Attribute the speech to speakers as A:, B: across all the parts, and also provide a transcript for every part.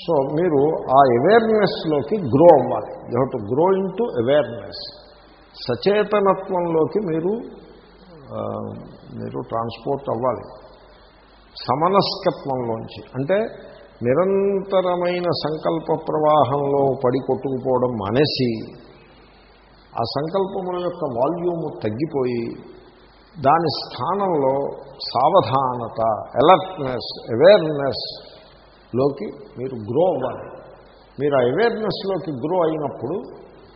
A: So మీరు ఆ అవేర్నెస్లోకి గ్రో అవ్వాలి. You have to grow into awareness సచేతనత్వంలోకి మీరు మీరు ట్రాన్స్పోర్ట్ అవ్వాలి. సమనస్కత్వంలోంచి. అంటే నిరంతరమైన సంకల్ప ప్రవాహంలో పడి కొట్టుకుపోవడం మానేసి ఆ సంకల్పముల యొక్క వాల్యూము తగ్గిపోయి దాని స్థానంలో సావధానత అలర్ట్నెస్ అవేర్నెస్ లోకి మీరు గ్రో అవ్వాలి. మీరు ఆ అవేర్నెస్లోకి గ్రో అయినప్పుడు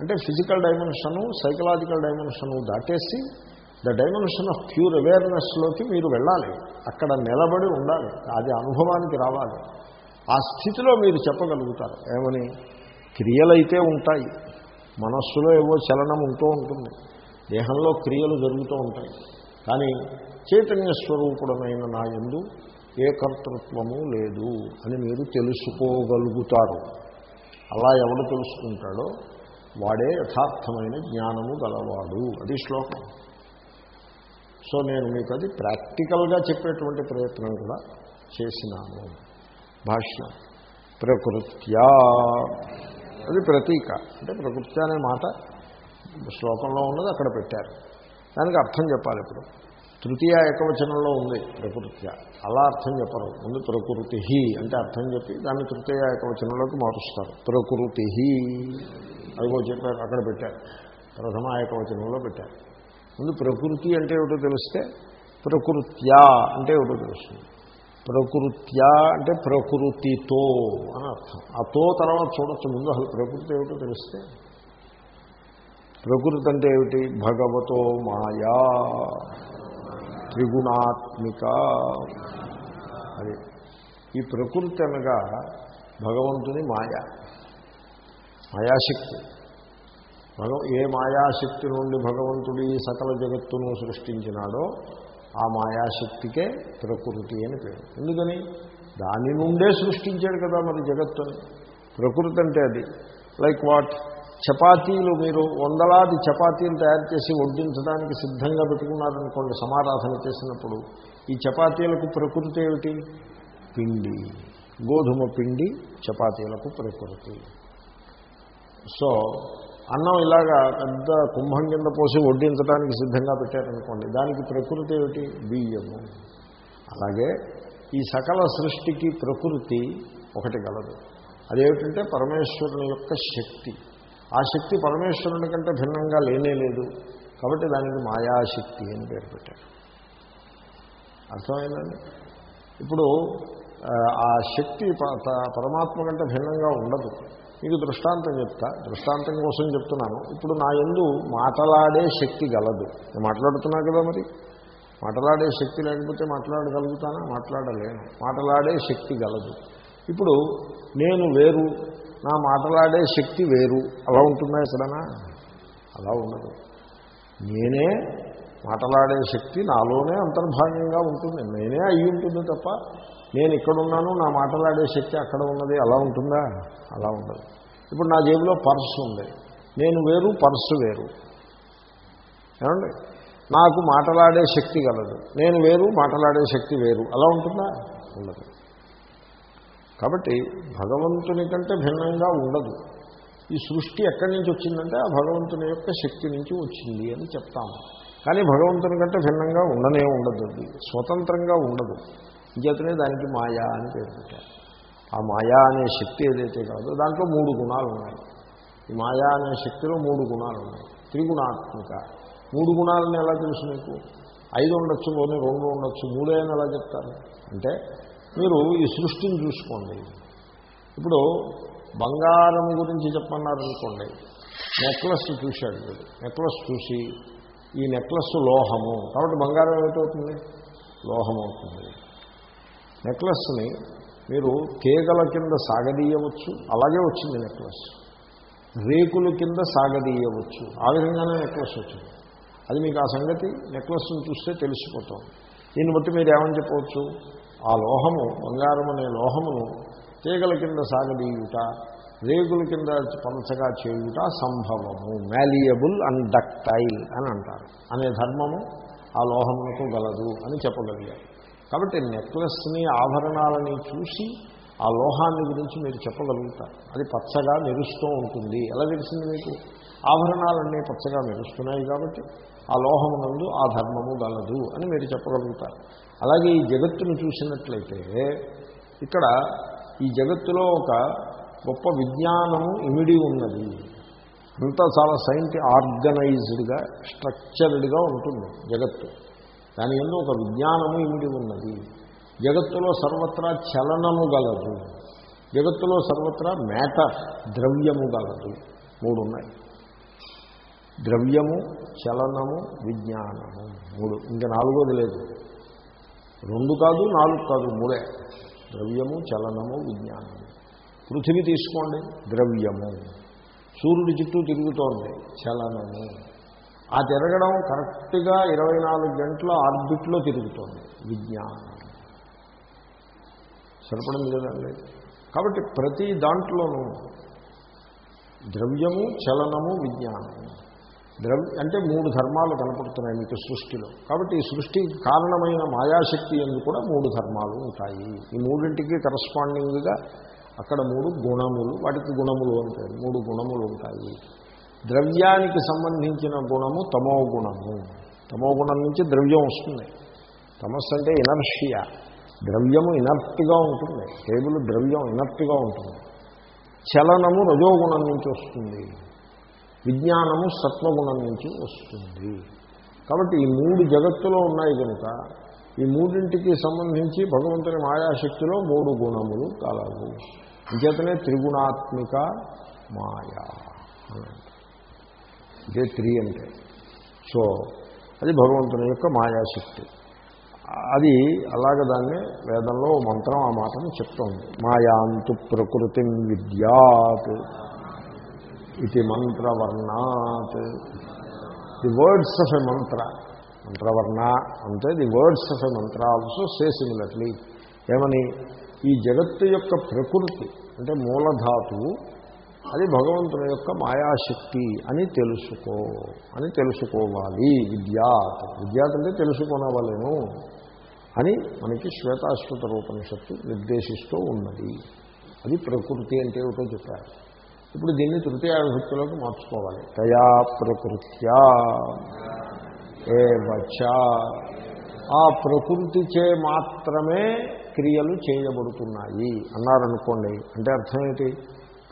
A: అంటే ఫిజికల్ డైమెన్షను సైకలాజికల్ డైమెన్షను దాటేసి ద డైమెన్షన్ ఆఫ్ ప్యూర్ అవేర్నెస్లోకి మీరు వెళ్ళాలి. అక్కడ నిలబడి ఉండాలి. అది అనుభవానికి రావాలి. ఆ స్థితిలో మీరు చెప్పగలుగుతారు. ఏమని? క్రియలైతే ఉంటాయి. మనస్సులో ఏవో చలనం ఉంటూ ఉంటుంది. దేహంలో క్రియలు జరుగుతూ ఉంటాయి. కానీ చైతన్య స్వరూపుడమైన నా ఎందు ఏ కర్తృత్వము లేదు అని మీరు తెలుసుకోగలుగుతారు. అలా ఎవడు తెలుసుకుంటాడో వాడే యథార్థమైన జ్ఞానము గలవాడు. అది శ్లోకం. సో నేను మీకు అది ప్రాక్టికల్గా చెప్పేటువంటి ప్రయత్నం కూడా చేసినాను. భాష్యం. ప్రకృత్యా. అది ప్రతీక. అంటే ప్రకృత్య అనే మాట శ్లోకంలో ఉన్నది అక్కడ పెట్టారు. దానికి అర్థం చెప్పాలి ఇప్పుడు. తృతీయ ఏకవచనంలో ఉంది ప్రకృత్య. అలా అర్థం చెప్పరు. ముందు ప్రకృతి అంటే అర్థం చెప్పి దాన్ని తృతీయ ఏకవచనంలోకి మారుస్తారు. ప్రకృతి అదిగో చెప్పారు అక్కడ పెట్టారు. ప్రథమ ఏకవచనంలో పెట్టారు. ముందు ప్రకృతి అంటే ఏమిటో తెలిస్తే ప్రకృత్యా అంటే ఏమిటో తెలుస్తుంది. ప్రకృత్యా అంటే ప్రకృతితో అని అర్థం. ఆ తో తర్వాత చూడొచ్చు. ముందు అసలు ప్రకృతి ఏమిటో తెలిస్తే ప్రకృతి అంటే ఏమిటి? భగవతో మాయా. త్రిగుణాత్మిక. అది. ఈ ప్రకృతి అనగా భగవంతుని మాయ. మాయాశక్తి. భగవ ఏ మాయాశక్తి నుండి భగవంతుడు ఈ సకల జగత్తును సృష్టించినాడో ఆ మాయాశక్తికే ప్రకృతి అని పేరు. ఎందుకని? దాని నుండే సృష్టించాడు కదా మరి జగత్తుని. ప్రకృతి అంటే అది. లైక్ వాట్ చపాతీలు మీరు వందలాది చపాతీలు తయారు చేసి వడ్డించడానికి సిద్ధంగా పెట్టుకున్నారనుకోండి సమారాధన చేసినప్పుడు ఈ చపాతీలకు ప్రకృతి ఏమిటి? పిండి. గోధుమ పిండి చపాతీలకు ప్రకృతి. సో అన్నం ఇలాగా పెద్ద కుంభం కింద పోసి వడ్డించడానికి సిద్ధంగా పెట్టారనుకోండి దానికి ప్రకృతి ఏమిటి? బియ్యము. అలాగే ఈ సకల సృష్టికి ప్రకృతి ఒకటి గలదు. అదేమిటంటే పరమేశ్వరుని యొక్క శక్తి. ఆ శక్తి పరమేశ్వరుని కంటే భిన్నంగా లేనే లేదు. కాబట్టి దానికి మాయాశక్తి అని పేరు పెట్టారు అర్థమైందండి? ఇప్పుడు ఆ, శక్తి ప- త- పరమాత్మ కంటే భిన్నంగా ఉండదు. మీకు దృష్టాంతం చెప్తా. దృష్టాంతం కోసం చెప్తున్నాను. ఇప్పుడు నా ఎందు మాటలాడే శక్తి గలదు. నేను మాట్లాడుతున్నా కదా మరి? మాట్లాడే శక్తి లేకపోతే మాట్లాడగలుగుతానా? మాట్లాడలేను. మాటలాడే శక్తి గలదు. ఇప్పుడు నేను వేరు నా మాటలాడే శక్తి వేరు. అలా ఉంటుందా ఎక్కడనా? అలా ఉండదు. నేనే మాటలాడే శక్తి నాలోనే అంతర్భాగంగా ఉంటుంది. నేనే అయి ఉంటుంది తప్ప నేను ఇక్కడున్నాను నా మాటలాడే శక్తి అక్కడ ఉన్నది అలా ఉంటుందా? అలా ఉండదు. ఇప్పుడు నా జేబులో పర్సు ఉంది. నేను వేరు పర్సు వేరు. ఏమండి? నాకు మాటలాడే శక్తి కలదు నేను వేరు మాటలాడే శక్తి వేరు. అలా ఉంటుందా? ఉండదు. కాబట్టి భగవంతుని కంటే భిన్నంగా ఉండదు. ఈ సృష్టి ఎక్కడి నుంచి వచ్చిందంటే ఆ భగవంతుని యొక్క శక్తి నుంచి వచ్చింది అని చెప్తాము కానీ భగవంతుని కంటే భిన్నంగా ఉండనే ఉండదు అది. స్వతంత్రంగా ఉండదు. ఇంకేతనే దానికి మాయా అని పేరు పెట్టారు. ఆ మాయా అనే శక్తి ఏదైతే కాదో దాంట్లో మూడు గుణాలు ఉన్నాయి. ఈ మాయా అనే శక్తిలో మూడు గుణాలు ఉన్నాయి. త్రిగుణాత్మక. మూడు గుణాలని ఎలా తెలుసు మీకు ఐదు ఉండొచ్చు పోనీ రెండు ఉండొచ్చు మూడే అని ఎలా చెప్తారు? అంటే మీరు ఈ సృష్టిని చూసుకోండి. ఇప్పుడు బంగారం గురించి చెప్పన్నారనుకోండి నెక్లెస్ చూశాడు వీడు నెక్లెస్ చూసి ఈ నెక్లెస్ లోహము కాబట్టి బంగారం ఏమిటవుతుంది? లోహం అవుతుంది నెక్లెస్ని మీరు తీగల కింద సాగదీయవచ్చు అలాగే వచ్చింది నెక్లెస్. రేకుల కింద సాగదీయవచ్చు ఆ విధంగానే నెక్లెస్ వచ్చింది. అది మీకు ఆ సంగతి నెక్లెస్ని చూస్తే తెలిసిపోతాం దీన్ని బట్టి మీరు ఏమని చెప్పవచ్చు? ఆ లోహము బంగారం అనే లోహమును తీగల కింద సాగదీయుట రేగుల కింద పంచగా చేయుట సంభవము. మ్యాలియబుల్ అండ్ డక్టైల్ అని అంటారు. అనే ధర్మము ఆ లోహమునకు గలదు అని చెప్పగలిగారు. కాబట్టి నెక్లెస్ని ఆభరణాలని చూసి ఆ లోహాన్ని గురించి మీరు చెప్పగలుగుతారు. అది పచ్చగా మెరుస్తూ ఉంటుంది. ఎలా తెలిసింది మీకు? ఆభరణాలన్నీ పచ్చగా మెరుస్తున్నాయి కాబట్టి ఆ లోహమునందు ఆ ధర్మము గలదు అని మీరు చెప్పగలుగుతారు. అలాగే ఈ జగత్తును చూసినట్లయితే ఇక్కడ ఈ జగత్తులో ఒక గొప్ప విజ్ఞానము ఇమిడి ఉన్నది. అంతా చాలా సైంటి ఆర్గనైజ్డ్గా స్ట్రక్చర్డ్గా ఉంటుంది జగత్తు. దాని ఎందు ఒక విజ్ఞానము ఇమిడి ఉన్నది. జగత్తులో సర్వత్రా చలనము గలదు. జగత్తులో సర్వత్రా మ్యాటర్ ద్రవ్యము గలదు. మూడు ఉన్నాయి ద్రవ్యము చలనము విజ్ఞానము. మూడు. ఇంకా నాలుగోది లేదు. రెండు కాదు నాలుగు కాదు మూడే. ద్రవ్యము చలనము విజ్ఞానము. పృథివీ తీసుకోండి ద్రవ్యము. సూర్యుడి చుట్టూ తిరుగుతోంది చలనము. ఆ తిరగడం కరెక్ట్గా ఇరవై నాలుగు గంటల ఆర్బిట్లో తిరుగుతోంది విజ్ఞానం. సరిపడం లేదండి. కాబట్టి ప్రతి దాంట్లోనూ ద్రవ్యము చలనము విజ్ఞానము. ద్రవ్య అంటే మూడు ధర్మాలు కనపడుతున్నాయి మీకు సృష్టిలో. కాబట్టి ఈ సృష్టికి కారణమైన మాయాశక్తి ఎందు కూడా మూడు ధర్మాలు ఉంటాయి. ఈ మూడింటికి కరస్పాండింగ్గా అక్కడ మూడు గుణములు వాటికి గుణములు ఉంటాయి. మూడు గుణములు ఉంటాయి. ద్రవ్యానికి సంబంధించిన గుణము తమో గుణము. తమో గుణం నుంచి ద్రవ్యం వస్తుంది. తమస్సు అంటే ఇనర్షియా. ద్రవ్యము ఇనర్ట్గా ఉంటుంది. టేబుల్ ద్రవ్యం ఇనర్ట్గా ఉంటుంది. చలనము రజోగుణం నుంచి వస్తుంది. విజ్ఞానము సత్వగుణం నుంచి వస్తుంది. కాబట్టి ఈ మూడు జగత్తులో ఉన్నాయి కనుక ఈ మూడింటికి సంబంధించి భగవంతుని మాయాశక్తిలో మూడు గుణములు కలవు. అంచేతనే త్రిగుణాత్మిక మాయా ఇదే త్రీ అంటే. సో అది భగవంతుని యొక్క మాయాశక్తి. అది అలాగ దాన్ని వేదంలో మంత్రం ఆ మాటను చెప్తోంది. మాయాంతు ప్రకృతి విద్యాత్. ఇది మంత్రవర్ణాత్. The words of a mantra మంత్రవర్ణ అంటే the words of a mantra also say similarly ఏమని? ఈ జగత్తు యొక్క ప్రకృతి అంటే మూలధాతువు అది భగవంతుని యొక్క మాయాశక్తి అని తెలుసుకో అని తెలుసుకోవాలి. విద్యాత్. విద్యాత్ అంటే తెలుసుకోనవలేను అని మనకి శ్వేతాశ్వత రూపనిషత్తు నిర్దేశిస్తూ ఉన్నది. అది ప్రకృతి అంటే ఏమిటో చెప్పారు. ఇప్పుడు దీన్ని తృతీయ విభక్తిలోకి మార్చుకోవాలి. తయా ప్రకృత్యా ఏ వచ్చ ఆ ప్రకృతిచే మాత్రమే క్రియలు చేయబడుతున్నాయి. అన్నారనుకోండి అంటే అర్థమేంటి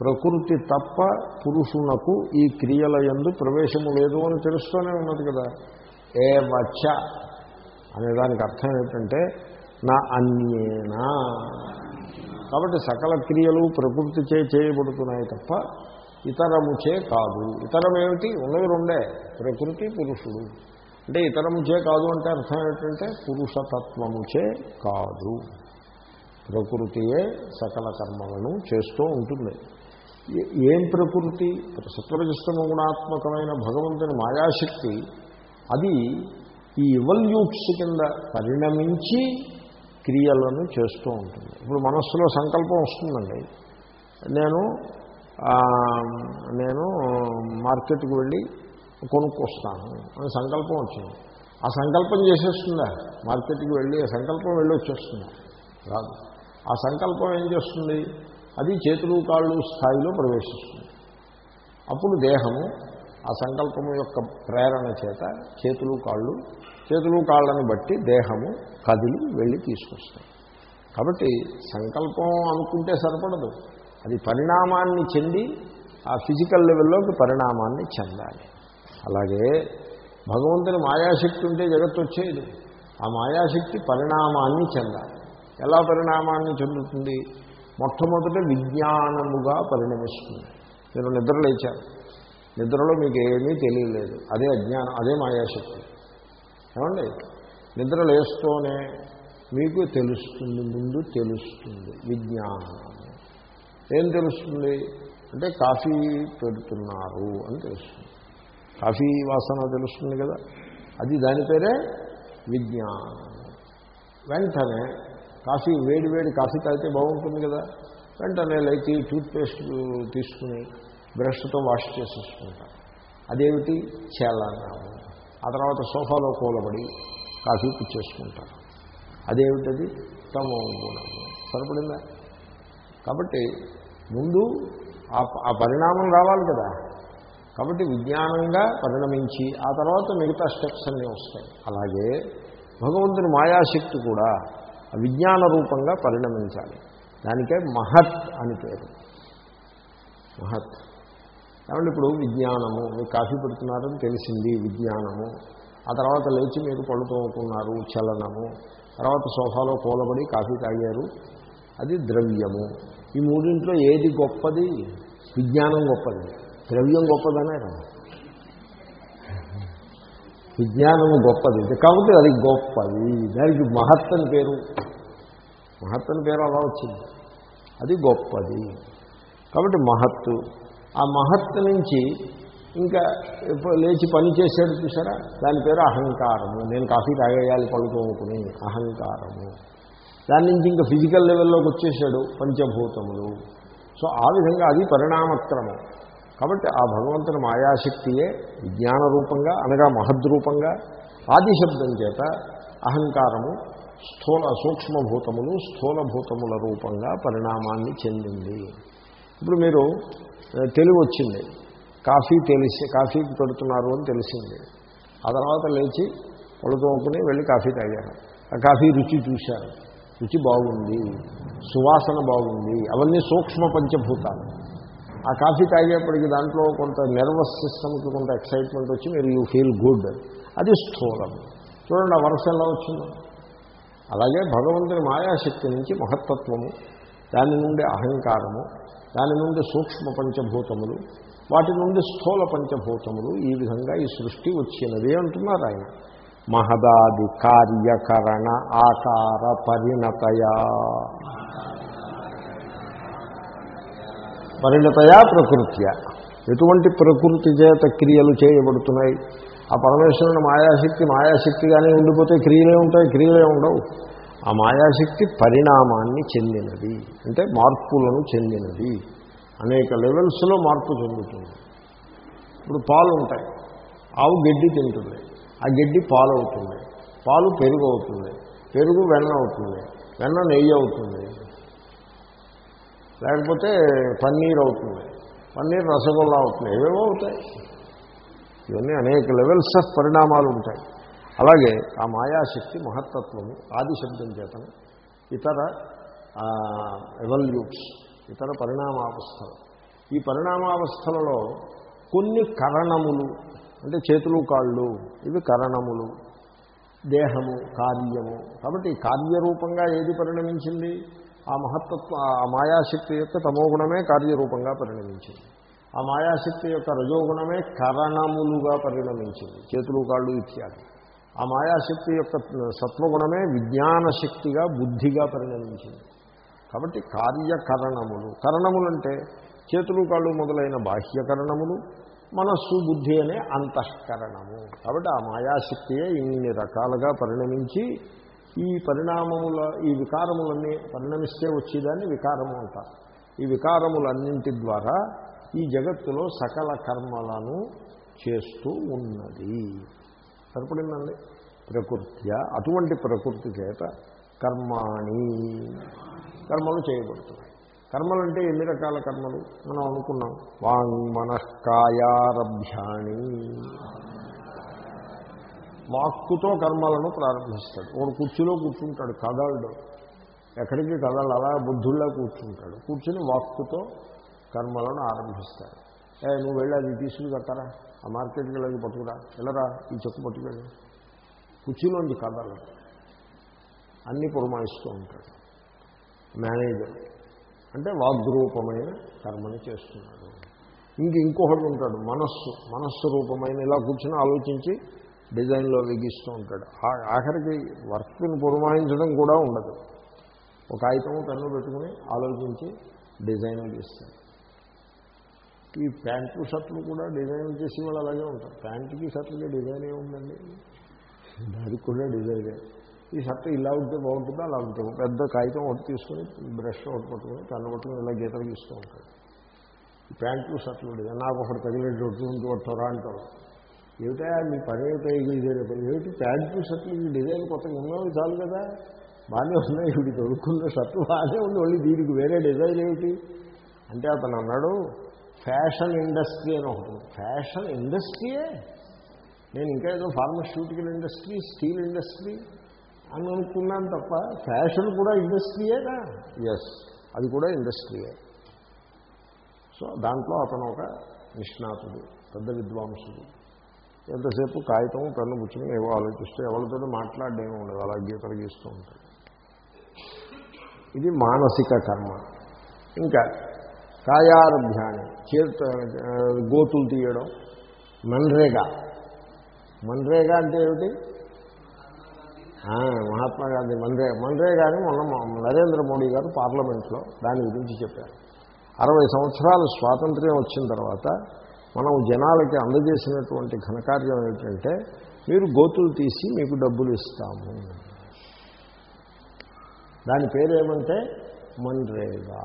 A: ప్రకృతి తప్ప పురుషునకు ఈ క్రియల ఎందు ప్రవేశము లేదు అని తెలుస్తూనే ఉన్నది కదా. ఏ వచ్చ అనేదానికి అర్థం ఏంటంటే నా అన్యేనా. కాబట్టి సకల క్రియలు ప్రకృతి చే చేయబడుతున్నాయి తప్ప ఇతరముచే కాదు. ఇతరం ఏమిటి? ఉన్నవి రెండే. ప్రకృతి పురుషుడు. అంటే ఇతరముచే కాదు అంటే అర్థం ఏమిటంటే పురుషతత్వముచే కాదు. ప్రకృతియే సకల కర్మలను చేస్తూ ఉంటుంది. ఏం ప్రకృతి? సత్వరజస్తమ గుణాత్మకమైన భగవంతుని మాయాశక్తి అది ఈ ఇవల్యూట్స్ కింద పరిణమించి క్రియలను చేస్తూ ఉంటుంది. ఇప్పుడు మనస్సులో సంకల్పం వస్తుందండి. నేను నేను మార్కెట్కి వెళ్ళి కొనుక్కొస్తాను అని సంకల్పం వచ్చింది. ఆ సంకల్పం చేసేస్తుందా? మార్కెట్కి వెళ్ళి ఆ సంకల్పం వెళ్ళి వచ్చేస్తుందా? రాదు. ఆ సంకల్పం ఏం చేస్తుంది? అది చేతులు కాళ్ళు స్థాయిలో ప్రవేశిస్తుంది. అప్పుడు దేహము ఆ సంకల్పము యొక్క ప్రేరణ చేత చేతులు కాళ్ళు చేతులు కాళ్ళని బట్టి దేహము కదిలి వెళ్ళి తీసుకొస్తాయి. కాబట్టి సంకల్పం అనుకుంటే సరిపడదు. అది పరిణామాన్ని చెంది ఆ ఫిజికల్ లెవెల్లోకి పరిణామాన్ని చెందాలి. అలాగే భగవంతుని మాయాశక్తి ఉంటే జగత్తు వచ్చేది ఆ మాయాశక్తి పరిణామాన్ని చెందాలి. ఎలా పరిణామాన్ని చెందుతుంది? మొట్టమొదట విజ్ఞానముగా పరిణమిస్తుంది. నేను నిద్ర లేచారు నిద్రలో మీకు ఏమీ తెలియలేదు. అదే అజ్ఞానం అదే మాయాశక్తి. ఏమండి? నిద్ర లేస్తూనే మీకు తెలుస్తుంది ముందు తెలుస్తుంది విజ్ఞానం. ఏం తెలుస్తుంది? అంటే కాఫీ పెడుతున్నారు అని తెలుస్తుంది. కాఫీ వాసన తెలుస్తుంది కదా? అది దాని పేరే విజ్ఞానం. వెంటనే కాఫీ వేడి వేడి కాఫీ తాగితే బాగుంటుంది కదా? వెంటనే లేచి టూత్పేస్ట్ తీసుకుని బ్రష్తో వాష్ చేసేసుకుంటాం. అదేమిటి? చలనము ఆ తర్వాత సోఫాలో కూలబడి కాఫీ పుచ్చేసుకుంటారు అదేమిటది? తమో గుణము సరిపడిందా? కాబట్టి ముందు ఆ ఆ పరిణామం రావాలి కదా. కాబట్టి విజ్ఞానంగా పరిణమించి ఆ తర్వాత మిగతా స్టెప్స్ అన్నీ వస్తాయి. అలాగే భగవంతుని మాయాశక్తి కూడా విజ్ఞాన రూపంగా పరిణమించాలి. దానికే మహత్ అని పేరు. మహత్. ఏమంటే ఇప్పుడు విజ్ఞానము మీకు కాఫీ పెడుతున్నారని తెలిసింది విజ్ఞానము. ఆ తర్వాత లేచి మీరు పళ్ళు తోముకున్నారు చలనము. తర్వాత సోఫాలో కూలబడి కాఫీ తాగారు. అది ద్రవ్యము. ఈ మూడింట్లో ఏది గొప్పది? విజ్ఞానం గొప్పది. ద్రవ్యం గొప్పదనే విజ్ఞానము గొప్పది. కాబట్టి అది గొప్పది. దానికి మహత్ పేరు. మహత్తని పేరు అలా వచ్చింది. అది గొప్పది. కాబట్టి మహత్తు. ఆ మహత్తు నుంచి ఇంకా లేచి పని చేశాడు చూసారా? దాని పేరు అహంకారము. నేను కాఫీ తాగేయాలి పళ్ళు అహంకారము. దాని నుంచి ఇంకా ఫిజికల్ లెవెల్లోకి వచ్చేసాడు పంచభూతములు. సో ఆ విధంగా అది పరిణామక్రమం. కాబట్టి ఆ భగవంతుని మాయాశక్తియే విజ్ఞాన రూపంగా అనగా మహద్రూపంగా ఆదిశబ్దం చేత అహంకారము స్థూల సూక్ష్మభూతములు స్థూలభూతముల రూపంగా పరిణామాన్ని చెందింది. ఇప్పుడు మీరు తెలివి వచ్చింది. కాఫీ తెలిసి కాఫీ పెడుతున్నారు అని తెలిసింది. ఆ తర్వాత లేచి పళ్ళు తోముకుని వెళ్ళి కాఫీ తాగారు ఆ కాఫీ రుచి చూశారు రుచి బాగుంది. సువాసన బాగుంది. అవన్నీ సూక్ష్మ పంచభూతాలు. ఆ కాఫీ తాగేప్పటికి దాంట్లో కొంత నర్వస్ సిస్టమ్కి కొంత ఎక్సైట్మెంట్ వచ్చి మీరు యూ ఫీల్ గుడ్ అది స్థూలం. చూడండి ఆ వరుస ఎలా వచ్చిందో. అలాగే భగవంతుని మాయాశక్తి నుంచి మహత్తత్వము దాని నుండి అహంకారము దాని నుండి సూక్ష్మ పంచభూతములు వాటి నుండి స్థూల పంచభూతములు ఈ విధంగా ఈ సృష్టి వచ్చినది అంటున్నారు ఆయన. మహదాది కార్యకరణ ఆకార పరిణతయా. పరిణతయా ప్రకృత్య. ఎటువంటి ప్రకృతి చేత క్రియలు చేయబడుతున్నాయి? ఆ పరమేశ్వరుని మాయాశక్తి మాయాశక్తిగానే ఉండిపోతే క్రియలే ఉంటాయి క్రియలే ఉండవు. ఆ మాయాశక్తి పరిణామాన్ని చెందినది. అంటే మార్పులను చెందినది. అనేక లెవెల్స్లో మార్పు చెందుతుంది ఇప్పుడు పాలు ఉంటాయి ఆవు గడ్డి తింటుంది. ఆ గడ్డి పాలు అవుతుంది పాలు పెరుగు అవుతుంది పెరుగు వెన్న అవుతుంది. వెన్న నెయ్యి అవుతుంది. లేకపోతే పన్నీర్ అవుతుంది. పన్నీర్ రసగుల్లా అవుతుంది. ఏవేవో అవుతాయి. ఇవన్నీ అనేక లెవెల్స్ ఆఫ్ పరిణామాలు ఉంటాయి. అలాగే ఆ మాయాశక్తి మహత్తత్వము ఆదిశబ్దం చేతను ఇతర ఎవల్యూట్స్ ఇతర పరిణామావస్థలు. ఈ పరిణామావస్థలలో కొన్ని కరణములు అంటే చేతులు కాళ్ళు ఇవి కరణములు దేహము కార్యము. కాబట్టి కార్యరూపంగా ఏది పరిణమించింది? ఆ మహత్తత్వ ఆ మాయాశక్తి యొక్క తమోగుణమే కార్యరూపంగా పరిణమించింది. ఆ మాయాశక్తి యొక్క రజోగుణమే కరణములుగా పరిణమించింది చేతులు కాళ్ళు ఇత్యాది. ఆ మాయాశక్తి యొక్క సత్వగుణమే విజ్ఞాన శక్తిగా బుద్ధిగా పరిణమించింది. కాబట్టి కార్యకరణములు. కరణములంటే చేతులు కాళ్ళు మొదలైన బాహ్యకరణములు మనస్సు బుద్ధి అనే అంతఃకరణము. కాబట్టి ఆ మాయాశక్తియే ఇన్ని రకాలుగా పరిణమించి ఈ పరిణామముల ఈ వికారములన్నీ పరిణమిస్తే వచ్చేదాన్ని వికారము అంటారు. ఈ వికారములన్నింటి ద్వారా ఈ జగత్తులో సకల కర్మలను చేస్తూ ఉన్నది. సరిపడిందండి. ప్రకృత్య అటువంటి ప్రకృతి చేత కర్మాణి. కర్మలు చేయబడుతున్నాయి. కర్మలు అంటే ఎన్ని రకాల కర్మలు? మనం అనుకున్నాం. వాంగ్ మనఃకాయారభ్యాణి వాక్కుతో కర్మలను ప్రారంభిస్తాడు. వాడు కుర్చీలో కూర్చుంటాడు కదలడు. ఎక్కడికి కదలడు అలా బుద్ధుల్లో కూర్చుంటాడు. కూర్చుని వాక్కుతో కర్మలను ఆరంభిస్తాడు. ఏ నువ్వు వెళ్ళి అది తీసుకుని కట్టారా? ఆ మార్కెట్కి వెళ్ళి పట్టుకురా. వెళ్ళరా ఈ చెక్కు పట్టుకెళ్ళి కుర్చీలోంచి కదలడు అన్నీ పురమాయిస్తూ ఉంటాడు. మేనేజర్. అంటే వాగ్రూపమైన కర్మని చేస్తున్నాడు. ఇంక ఇంకొకటి ఉంటాడు మనస్సు. మనస్సు రూపమైన ఇలా కూర్చొని ఆలోచించి డిజైన్లో వెగిస్తూ ఉంటాడు. ఆ- ఆఖరికి వర్క్ని పురమాయించడం కూడా ఉండదు. ఒక కాగితం పెన్ను పెట్టుకుని ఆలోచించి డిజైన్ గీస్తాడు ఈ ప్యాంట్లు షర్ట్లు కూడా డిజైన్ చేసి వాళ్ళు అలాగే ఉంటారు. ప్యాంటుకి షర్ట్లకి డిజైన్ ఏముందండి? దానికి కూడా డిజైనే. ఈ షర్ట్ ఇలా ఉంటే బాగుంటుందా? అలా ఉంటుంది. పెద్ద కాగితం ఒకటి తీసుకొని బ్రష్ ఒకటి పట్టుకొని పెన్ను పట్టుకొని ఇలా గీతలు గీస్తూ ఉంటాడు ఈ ప్యాంట్లు షర్ట్లు డిజైన్. నాకు ఒకటి తగిలేటట్టు ఉంటుంటారా అంటారు. ఏమిటా? మీ పని ఏమిటో ఇది ఏమిటి? ప్యాంట్లు షర్ట్లు ఈ డిజైన్ కొత్తగా ఉన్నవి చాలు కదా? బాగానే ఉన్నాయి. ఇప్పుడు దొరుకున్న షర్ట్లు బాగానే ఉంది. మళ్ళీ దీనికి వేరే డిజైన్ ఏమిటి? అంటే అతను అన్నాడు ఫ్యాషన్ ఇండస్ట్రీ అని ఒకటి ఫ్యాషన్ ఇండస్ట్రీయే? నేను ఇంకా ఏదో ఫార్మస్యూటికల్ ఇండస్ట్రీ స్టీల్ ఇండస్ట్రీ అని అనుకున్నాను తప్ప ఫ్యాషన్ కూడా ఇండస్ట్రీయేనా ఎస్ అది కూడా ఇండస్ట్రీయే. సో దాంట్లో అతను ఒక నిష్ణాతుడు పెద్ద విద్వాంసుడు. ఎంతసేపు కాగితం పెన్ను పుచ్చుకుని ఏవో ఆలోచిస్తూ ఎవరితో మాట్లాడేమో ఉండదు అలా గీతలు గీస్తూ ఉంటాడు. ఇది మానసిక కర్మ. ఇంకా కాయారభ్యాన్ని చేత గోతులు తీయడం. మన్రేగా. మన్రేగా అంటే ఏమిటి? మహాత్మా గాంధీ మన్రే మన్రేగాని మొన్న నరేంద్ర మోడీ గారు పార్లమెంట్లో దాని గురించి చెప్పారు. అరవై సంవత్సరాలు స్వాతంత్ర్యం వచ్చిన తర్వాత మనం జనాలకి అందజేసినటువంటి ఘనకార్యం ఏమిటంటే మీరు గోతులు తీసి మీకు డబ్బులు ఇస్తాము. దాని పేరేమంటే మన్రేగా.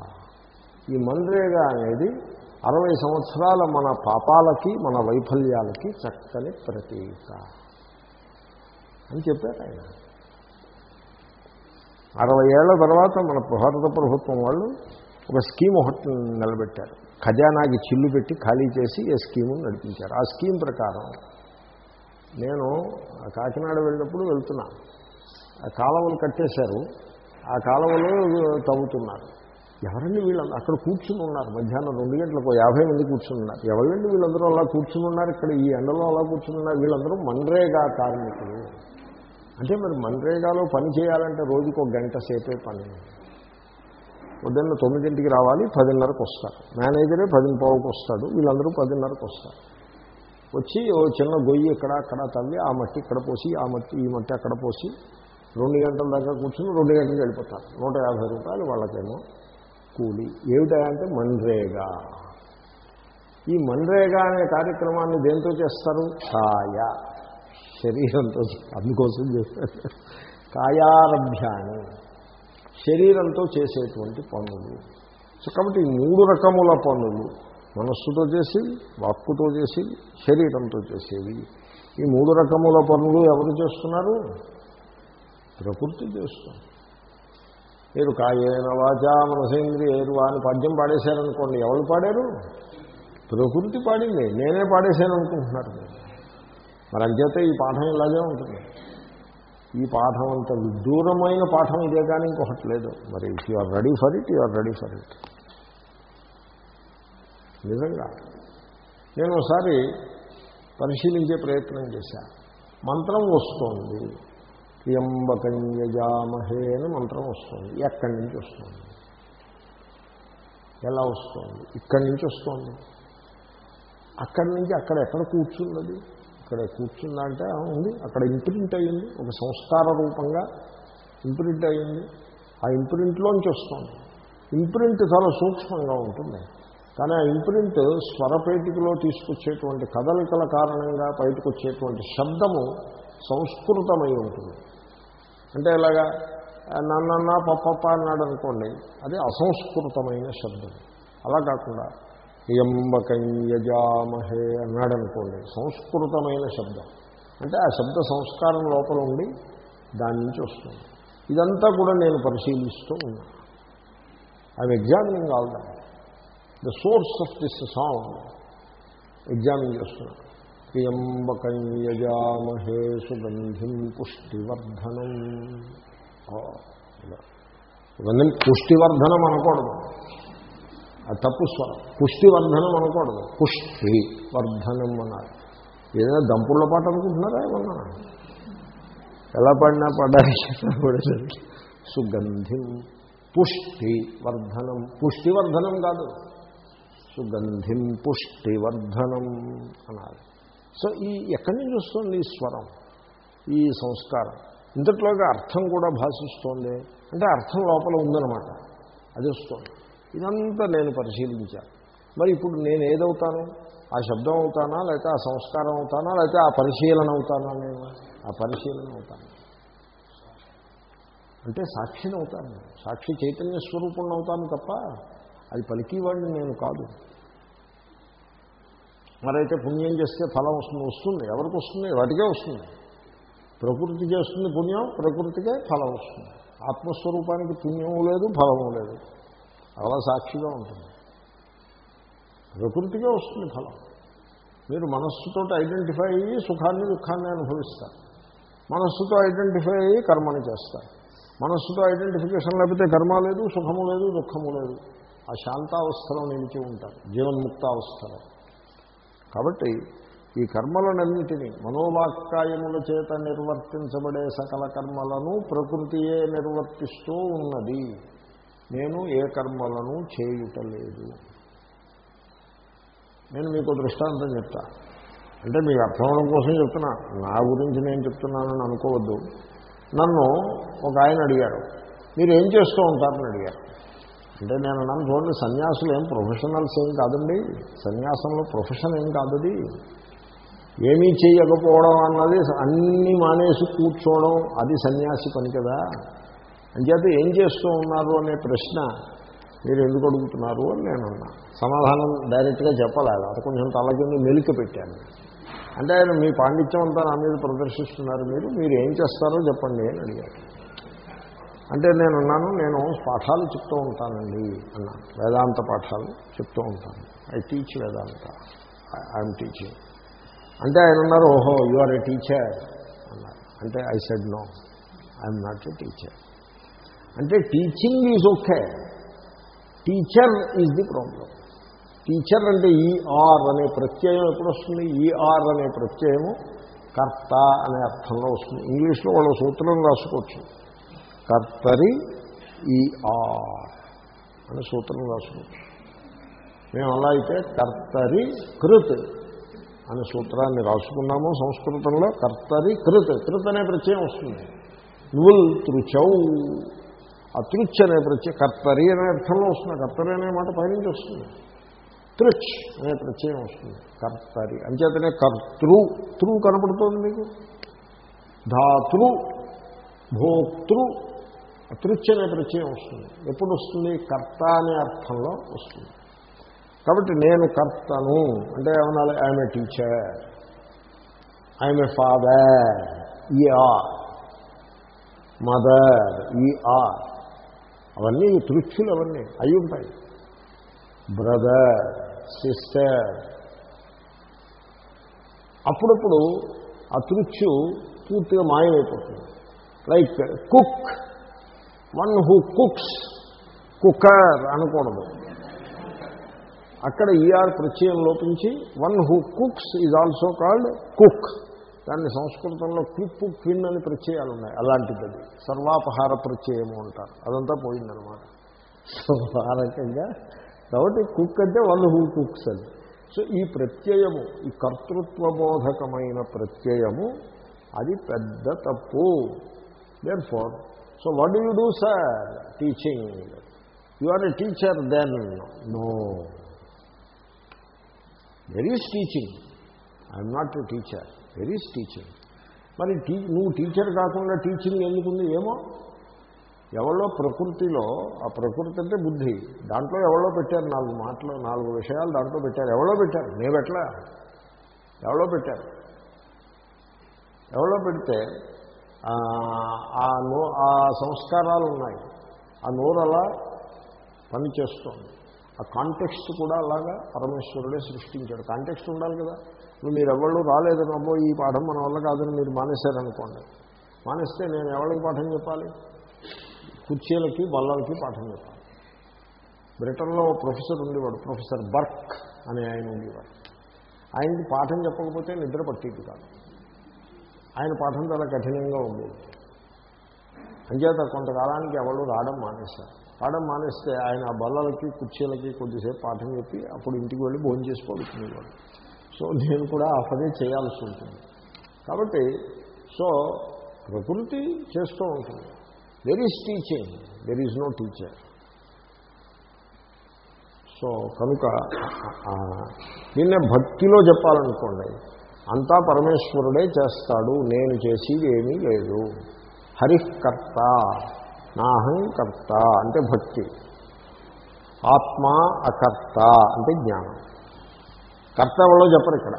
A: ఈ మన్రేగా అనేది అరవై సంవత్సరాల మన పాపాలకి మన వైఫల్యాలకి చక్కని ప్రతీక అని చెప్పారు ఆయన. అరవై ఏళ్ళ తర్వాత మన భారత ప్రభుత్వం వాళ్ళు ఒక స్కీమ్ ఒకటి నిలబెట్టారు. ఖజానాకి చిల్లు పెట్టి ఖాళీ చేసి ఈ స్కీమును నడిపించారు. ఆ స్కీమ్ ప్రకారం నేను కాకినాడ వెళ్ళినప్పుడు వెళ్తున్నా. ఆ కాలువలు కట్టేశారు. ఆ కాలువలు తవ్వుతున్నారు. ఎవరండి వీళ్ళందరూ? అక్కడ కూర్చుని ఉన్నారు. మధ్యాహ్నం రెండు గంటలకు యాభై మంది కూర్చుని ఉన్నారు. ఎవరండి వీళ్ళందరూ అలా కూర్చుని ఉన్నారు ఇక్కడ? ఈ ఎండలో అలా కూర్చుని ఉన్నారు. వీళ్ళందరూ మన్రేగా కార్మికులు. అంటే మరి మన్రేగాలో పని చేయాలంటే రోజుకు ఒక గంట సేపే పని. పొద్దున్న తొమ్మిదింటికి రావాలి పదిన్నరకు వస్తారు. మేనేజరే పదిన పావుకు వస్తాడు. వీళ్ళందరూ పదిన్నరకు వస్తారు. వచ్చి ఓ చిన్న గొయ్యి ఇక్కడ అక్కడ తవ్వి ఆ మట్టి ఇక్కడ పోసి ఆ మట్టి ఈ మట్టి అక్కడ పోసి రెండు గంటల దాకా కూర్చుని రెండు గంటలకు వెళ్ళిపోతారు. నూట యాభై రూపాయలు వాళ్ళకేమో. కూలి. ఏమిటా అంటే మన్రేగా. ఈ మన్రేగా అనే కార్యక్రమాన్ని దేంతో చేస్తారు? ఛాయ. శరీరంతో అందుకోసం చేస్తారు. కాయారభ్యాన్ని శరీరంతో చేసేటువంటి పనులు. సో కాబట్టి మూడు రకముల పనులు. మనస్సుతో చేసేవి వాక్కుతో చేసేవి శరీరంతో చేసేవి. ఈ మూడు రకముల పనులు ఎవరు చేస్తున్నారు? ప్రకృతి చేస్తుంది. మీరు కాయేన వాచా మనసేంద్రియేరు అని పద్యం పాడేశారనుకోండి ఎవరు పాడారు? ప్రకృతి పాడింది నేనే పాడేశాను అనుకుంటున్నారు మరి అంచేతే ఈ పాఠం ఇలాగే ఉంటుంది. ఈ పాఠం అంత విదూరమైన పాఠం ఇదే కానీ ఇంకొకటి లేదు. మరి if you are ready for it you are ready for it నిజంగా. నేను ఒకసారి పరిశీలించే ప్రయత్నం చేశా. మంత్రం వస్తోంది. త్రియంబకంయజామహే అని మంత్రం వస్తుంది. ఎక్కడి నుంచి వస్తుంది? ఎలా వస్తుంది? ఇక్కడి నుంచి వస్తుంది. అక్కడి నుంచి అక్కడ ఎక్కడ కూర్చున్నది? ఇక్కడ కూర్చుందంటే ఉంది. అక్కడ ఇంప్రింట్ అయ్యింది ఒక సంస్కార రూపంగా ఇంప్రింట్ అయ్యింది ఆ ఇంప్రింట్లోంచి వస్తుంది. ఇంప్రింట్ చాలా సూక్ష్మంగా ఉంటుంది. కానీ ఆ ఇంప్రింట్ స్వరపేటికలో తీసుకొచ్చేటువంటి కదలికల కారణంగా బయటకు వచ్చేటువంటి శబ్దము సంస్కృతమై ఉంటుంది. అంటే ఇలాగా నన్నన్నా పప్పప్ప అన్నాడు అనుకోండి అది అసంస్కృతమైన శబ్దం. అలా కాకుండా యంబకంయజామహే అన్నాడు అనుకోండి సంస్కృతమైన శబ్దం. అంటే ఆ శబ్ద సంస్కారం లోపల ఉండి దాని నుంచి వస్తుంది. ఇదంతా కూడా నేను పరిశీలిస్తూ ఉన్నాను I'm examining all that the source of this song examine చేస్తున్నాను త్రియంబకంయజామహే సుగంధిం పుష్టివర్ధనం. ఓ, పుష్టివర్ధనం అనకూడదు. అది తప్పు స్వరం. పుష్టివర్ధనం అనకూడదు. పుష్టి వర్ధనం అన్నారు. ఏదైనా దంపుళ్ళ పాట అనుకుంటున్నారా ఏమన్నా? ఎలా పడినా పడ్డానికి సుగంధిం పుష్టి వర్ధనం పుష్టివర్ధనం కాదు. సుగంధిం పుష్టివర్ధనం అన్నారు. సో ఈ ఎక్కడి నుంచి వస్తుంది ఈ స్వరం? ఈ సంస్కారం. ఇంతట్లోగా అర్థం కూడా భాషిస్తోంది. అంటే అర్థం లోపల ఉందన్నమాట. అది వస్తుంది. ఇదంతా నేను పరిశీలించాను మరి ఇప్పుడు నేను ఏదవుతాను? ఆ శబ్దం అవుతానా? లేకపోతే ఆ సంస్కారం అవుతానా? లేకపోతే ఆ పరిశీలన అవుతానా? నేను ఆ పరిశీలన అవుతాను. అంటే సాక్షిని అవుతాను. సాక్షి చైతన్య స్వరూపంలో అవుతాను తప్ప అది పలికివాడిని నేను కాదు. మరైతే పుణ్యం చేస్తే ఫలం వస్తుంది వస్తుంది. ఎవరికి వస్తుంది? వాటికే వస్తుంది. ప్రకృతి చేస్తుంది పుణ్యం ప్రకృతికే ఫలం వస్తుంది. ఆత్మస్వరూపానికి పుణ్యము లేదు ఫలము లేదు. అలా సాక్షిగా ఉంటుంది. ప్రకృతికే వస్తుంది ఫలం. మీరు మనస్సుతో ఐడెంటిఫై అయ్యి సుఖాన్ని దుఃఖాన్ని అనుభవిస్తారు. మనస్సుతో ఐడెంటిఫై అయ్యి కర్మని చేస్తారు. మనస్సుతో ఐడెంటిఫికేషన్ లేకపోతే కర్మ లేదు సుఖము లేదు దుఃఖము లేదు. ఆ శాంతావస్థలో నిలిచి ఉంటారు. జీవన్ముక్తావస్థలో. కాబట్టి ఈ కర్మలనన్నిటినీ మనోవాక్కాయముల చేత నిర్వర్తించబడే సకల కర్మలను ప్రకృతియే నిర్వర్తిస్తూ ఉన్నది. నేను ఏ కర్మలను చేయుటలేదు. నేను మీకు దృష్టాంతం చెప్తా. అంటే మీకు అర్థం కోసం చెప్తున్నా. నా గురించి నేను చెప్తున్నానని అనుకోవద్దు. నన్ను ఒక ఆయన అడిగారు. మీరు ఏం చేస్తూ ఉంటారని అడిగారు. అంటే నేను అన్నాను చూడండి సన్యాసులు ఏం ప్రొఫెషనల్స్ ఏం కాదండి. సన్యాసంలో ప్రొఫెషన్ ఏం కాదది. ఏమీ చేయకపోవడం అన్నది అన్నీ మానేసి కూర్చోవడం అది సన్యాసి పని కదా. అంచేత ఏం చేస్తూ ఉన్నారు అనే ప్రశ్న మీరు ఎందుకు అడుగుతున్నారు అని నేను అన్నా. సమాధానం డైరెక్ట్గా చెప్పలేదు అది కొంచెం తల కింద మెలిక పెట్టాను. అంటే ఆయన మీ పాండిత్యం అంతా నా మీద ప్రదర్శిస్తున్నారు మీరు మీరు ఏం చేస్తారో చెప్పండి అని అడిగారు అంటే నేను అన్నాను నేను పాఠాలు చెప్తూ ఉంటానండి అన్నాను వేదాంత పాఠాలు చెప్తూ ఉంటాను. I teach Vedanta. I'm teaching. అంటే ఆయన ఉన్నారు ఓహో యు ఆర్ ఏ టీచర్ అన్నారు అంటే I said no. I'm not a teacher. అంటే teaching is okay. Teacher is the problem. Teacher అంటే ఈఆర్ అనే ప్రత్యయం ఎప్పుడు వస్తుంది ఈఆర్ అనే ప్రత్యయము కర్త అనే అర్థంలో వస్తుంది. ఇంగ్లీష్లో వాళ్ళ సూత్రం రాసుకోవచ్చు. కర్తరి ఈ ఆ అనే సూత్రం రాసుకుంటాం మేము అలా అయితే కర్తరి కృత్ అనే సూత్రాన్ని రాసుకున్నాము సంస్కృతంలో కర్తరి కృత్. కృత్ అనే ప్రత్యయం వస్తుంది. నువ్వుల్ ఆ అతృచ్ అనే ప్రత్యయం కర్తరి అనే అర్థంలో వస్తుంది. కర్తరి అనే మాట పైనుంచి వస్తుంది. తృచ్ అనే ప్రత్యయం వస్తుంది. కర్తరి. అంచేతనే కర్తృ త్రు కనపడుతోంది మీకు? ధాతృ భోక్తృ అతృత్య అనే ప్రత్యయం వస్తుంది. ఎప్పుడు వస్తుంది కర్త అనే అర్థంలో వస్తుంది. కాబట్టి నేను కర్తను అంటే ఏమన్నా I'm a teacher I'm a father E R mother E R అవన్నీ తృచ్చులు అవన్నీ అయి ఉంటాయి. బ్రదర్ సిస్టర్ అప్పుడప్పుడు ఆ తృచ్చు పూర్తిగా మాయమైపోతుంది. Like cook one who cooks cooker అనకూడదు. అక్కడ ఈఆర్ ప్రత్యయం లోపించి one who cooks is also called cook దాన్ని సంస్కృతంలో క్విప్పు క్విన్ అని ప్రత్యయాలు ఉన్నాయి. అలాంటిది అది సర్వాపహార ప్రత్యయము అంటారు. అదంతా పోయిందనమాట సో ఆ రకంగా. కాబట్టి కుక్ అంటే వన్ హూ కుక్స్ అని. సో ఈ ప్రత్యయము ఈ కర్తృత్వబోధకమైన ప్రత్యయము అది పెద్ద తప్పు. Therefore so what do you do sir teaching you are a teacher then no there is teaching I'm not a teacher there is teaching మరి టీ నువ్వు టీచర్ కాకుండా టీచింగ్ ఎందుకుంది? ఏమో? ఎవరో ప్రకృతిలో ఆ ప్రకృతి అంటే బుద్ధి. దాంట్లో ఎవరో పెట్టారు నాలుగు మాటలు నాలుగు విషయాలు దాంట్లో పెట్టారు. ఎవరో పెట్టారు? నేను పెట్టలే ఎవరో పెట్టారు. ఎవరో పెడితే ఆ నో ఆ సంస్కారాలు ఉన్నాయి ఆ నోరు అలా పనిచేస్తుంది. ఆ కాంటెక్స్ట్ కూడా అలాగా పరమేశ్వరుడే సృష్టించాడు. కాంటెక్స్ట్ ఉండాలి కదా. ఇప్పుడు మీరు ఎవరు రాలేదని అమ్మో ఈ పాఠం మన వల్ల కాదని మీరు మానేశారనుకోండి. మానేస్తే నేను ఎవరికి పాఠం చెప్పాలి? కుర్చీలకి బల్లలకి పాఠం చెప్పాలి. బ్రిటన్లో ప్రొఫెసర్ ఉండేవాడు ప్రొఫెసర్ బర్క్ అనే ఆయన ఉండేవాడు. ఆయనకి పాఠం చెప్పకపోతే నిద్ర పట్టేది కాదు. ఆయన పాఠం చాలా కఠినంగా ఉంది. అంచేత కొంతకాలానికి ఎవరు రావడం మానేశారు. రావడం మానేస్తే ఆయన ఆ బల్లలకి కుర్చీలకి కొద్దిసేపు పాఠం చెప్పి అప్పుడు ఇంటికి వెళ్ళి భోజనం చేసి పడుకునేవాడు సో నేను కూడా ఆ పని చేయాల్సి ఉంటుంది. కాబట్టి సో ప్రకృతి చేస్తూ ఉంటుంది. There is teaching there is no teacher so కనుక నిన్నే భక్తిలో చెప్పాలనుకోండి అంతా పరమేశ్వరుడే చేస్తాడు నేను చేసేది ఏమీ లేదు. హరికర్త నాహంకర్త అంటే భక్తి. ఆత్మ అకర్త అంటే జ్ఞానం. కర్త ఎవరో చెప్పరు ఇక్కడ.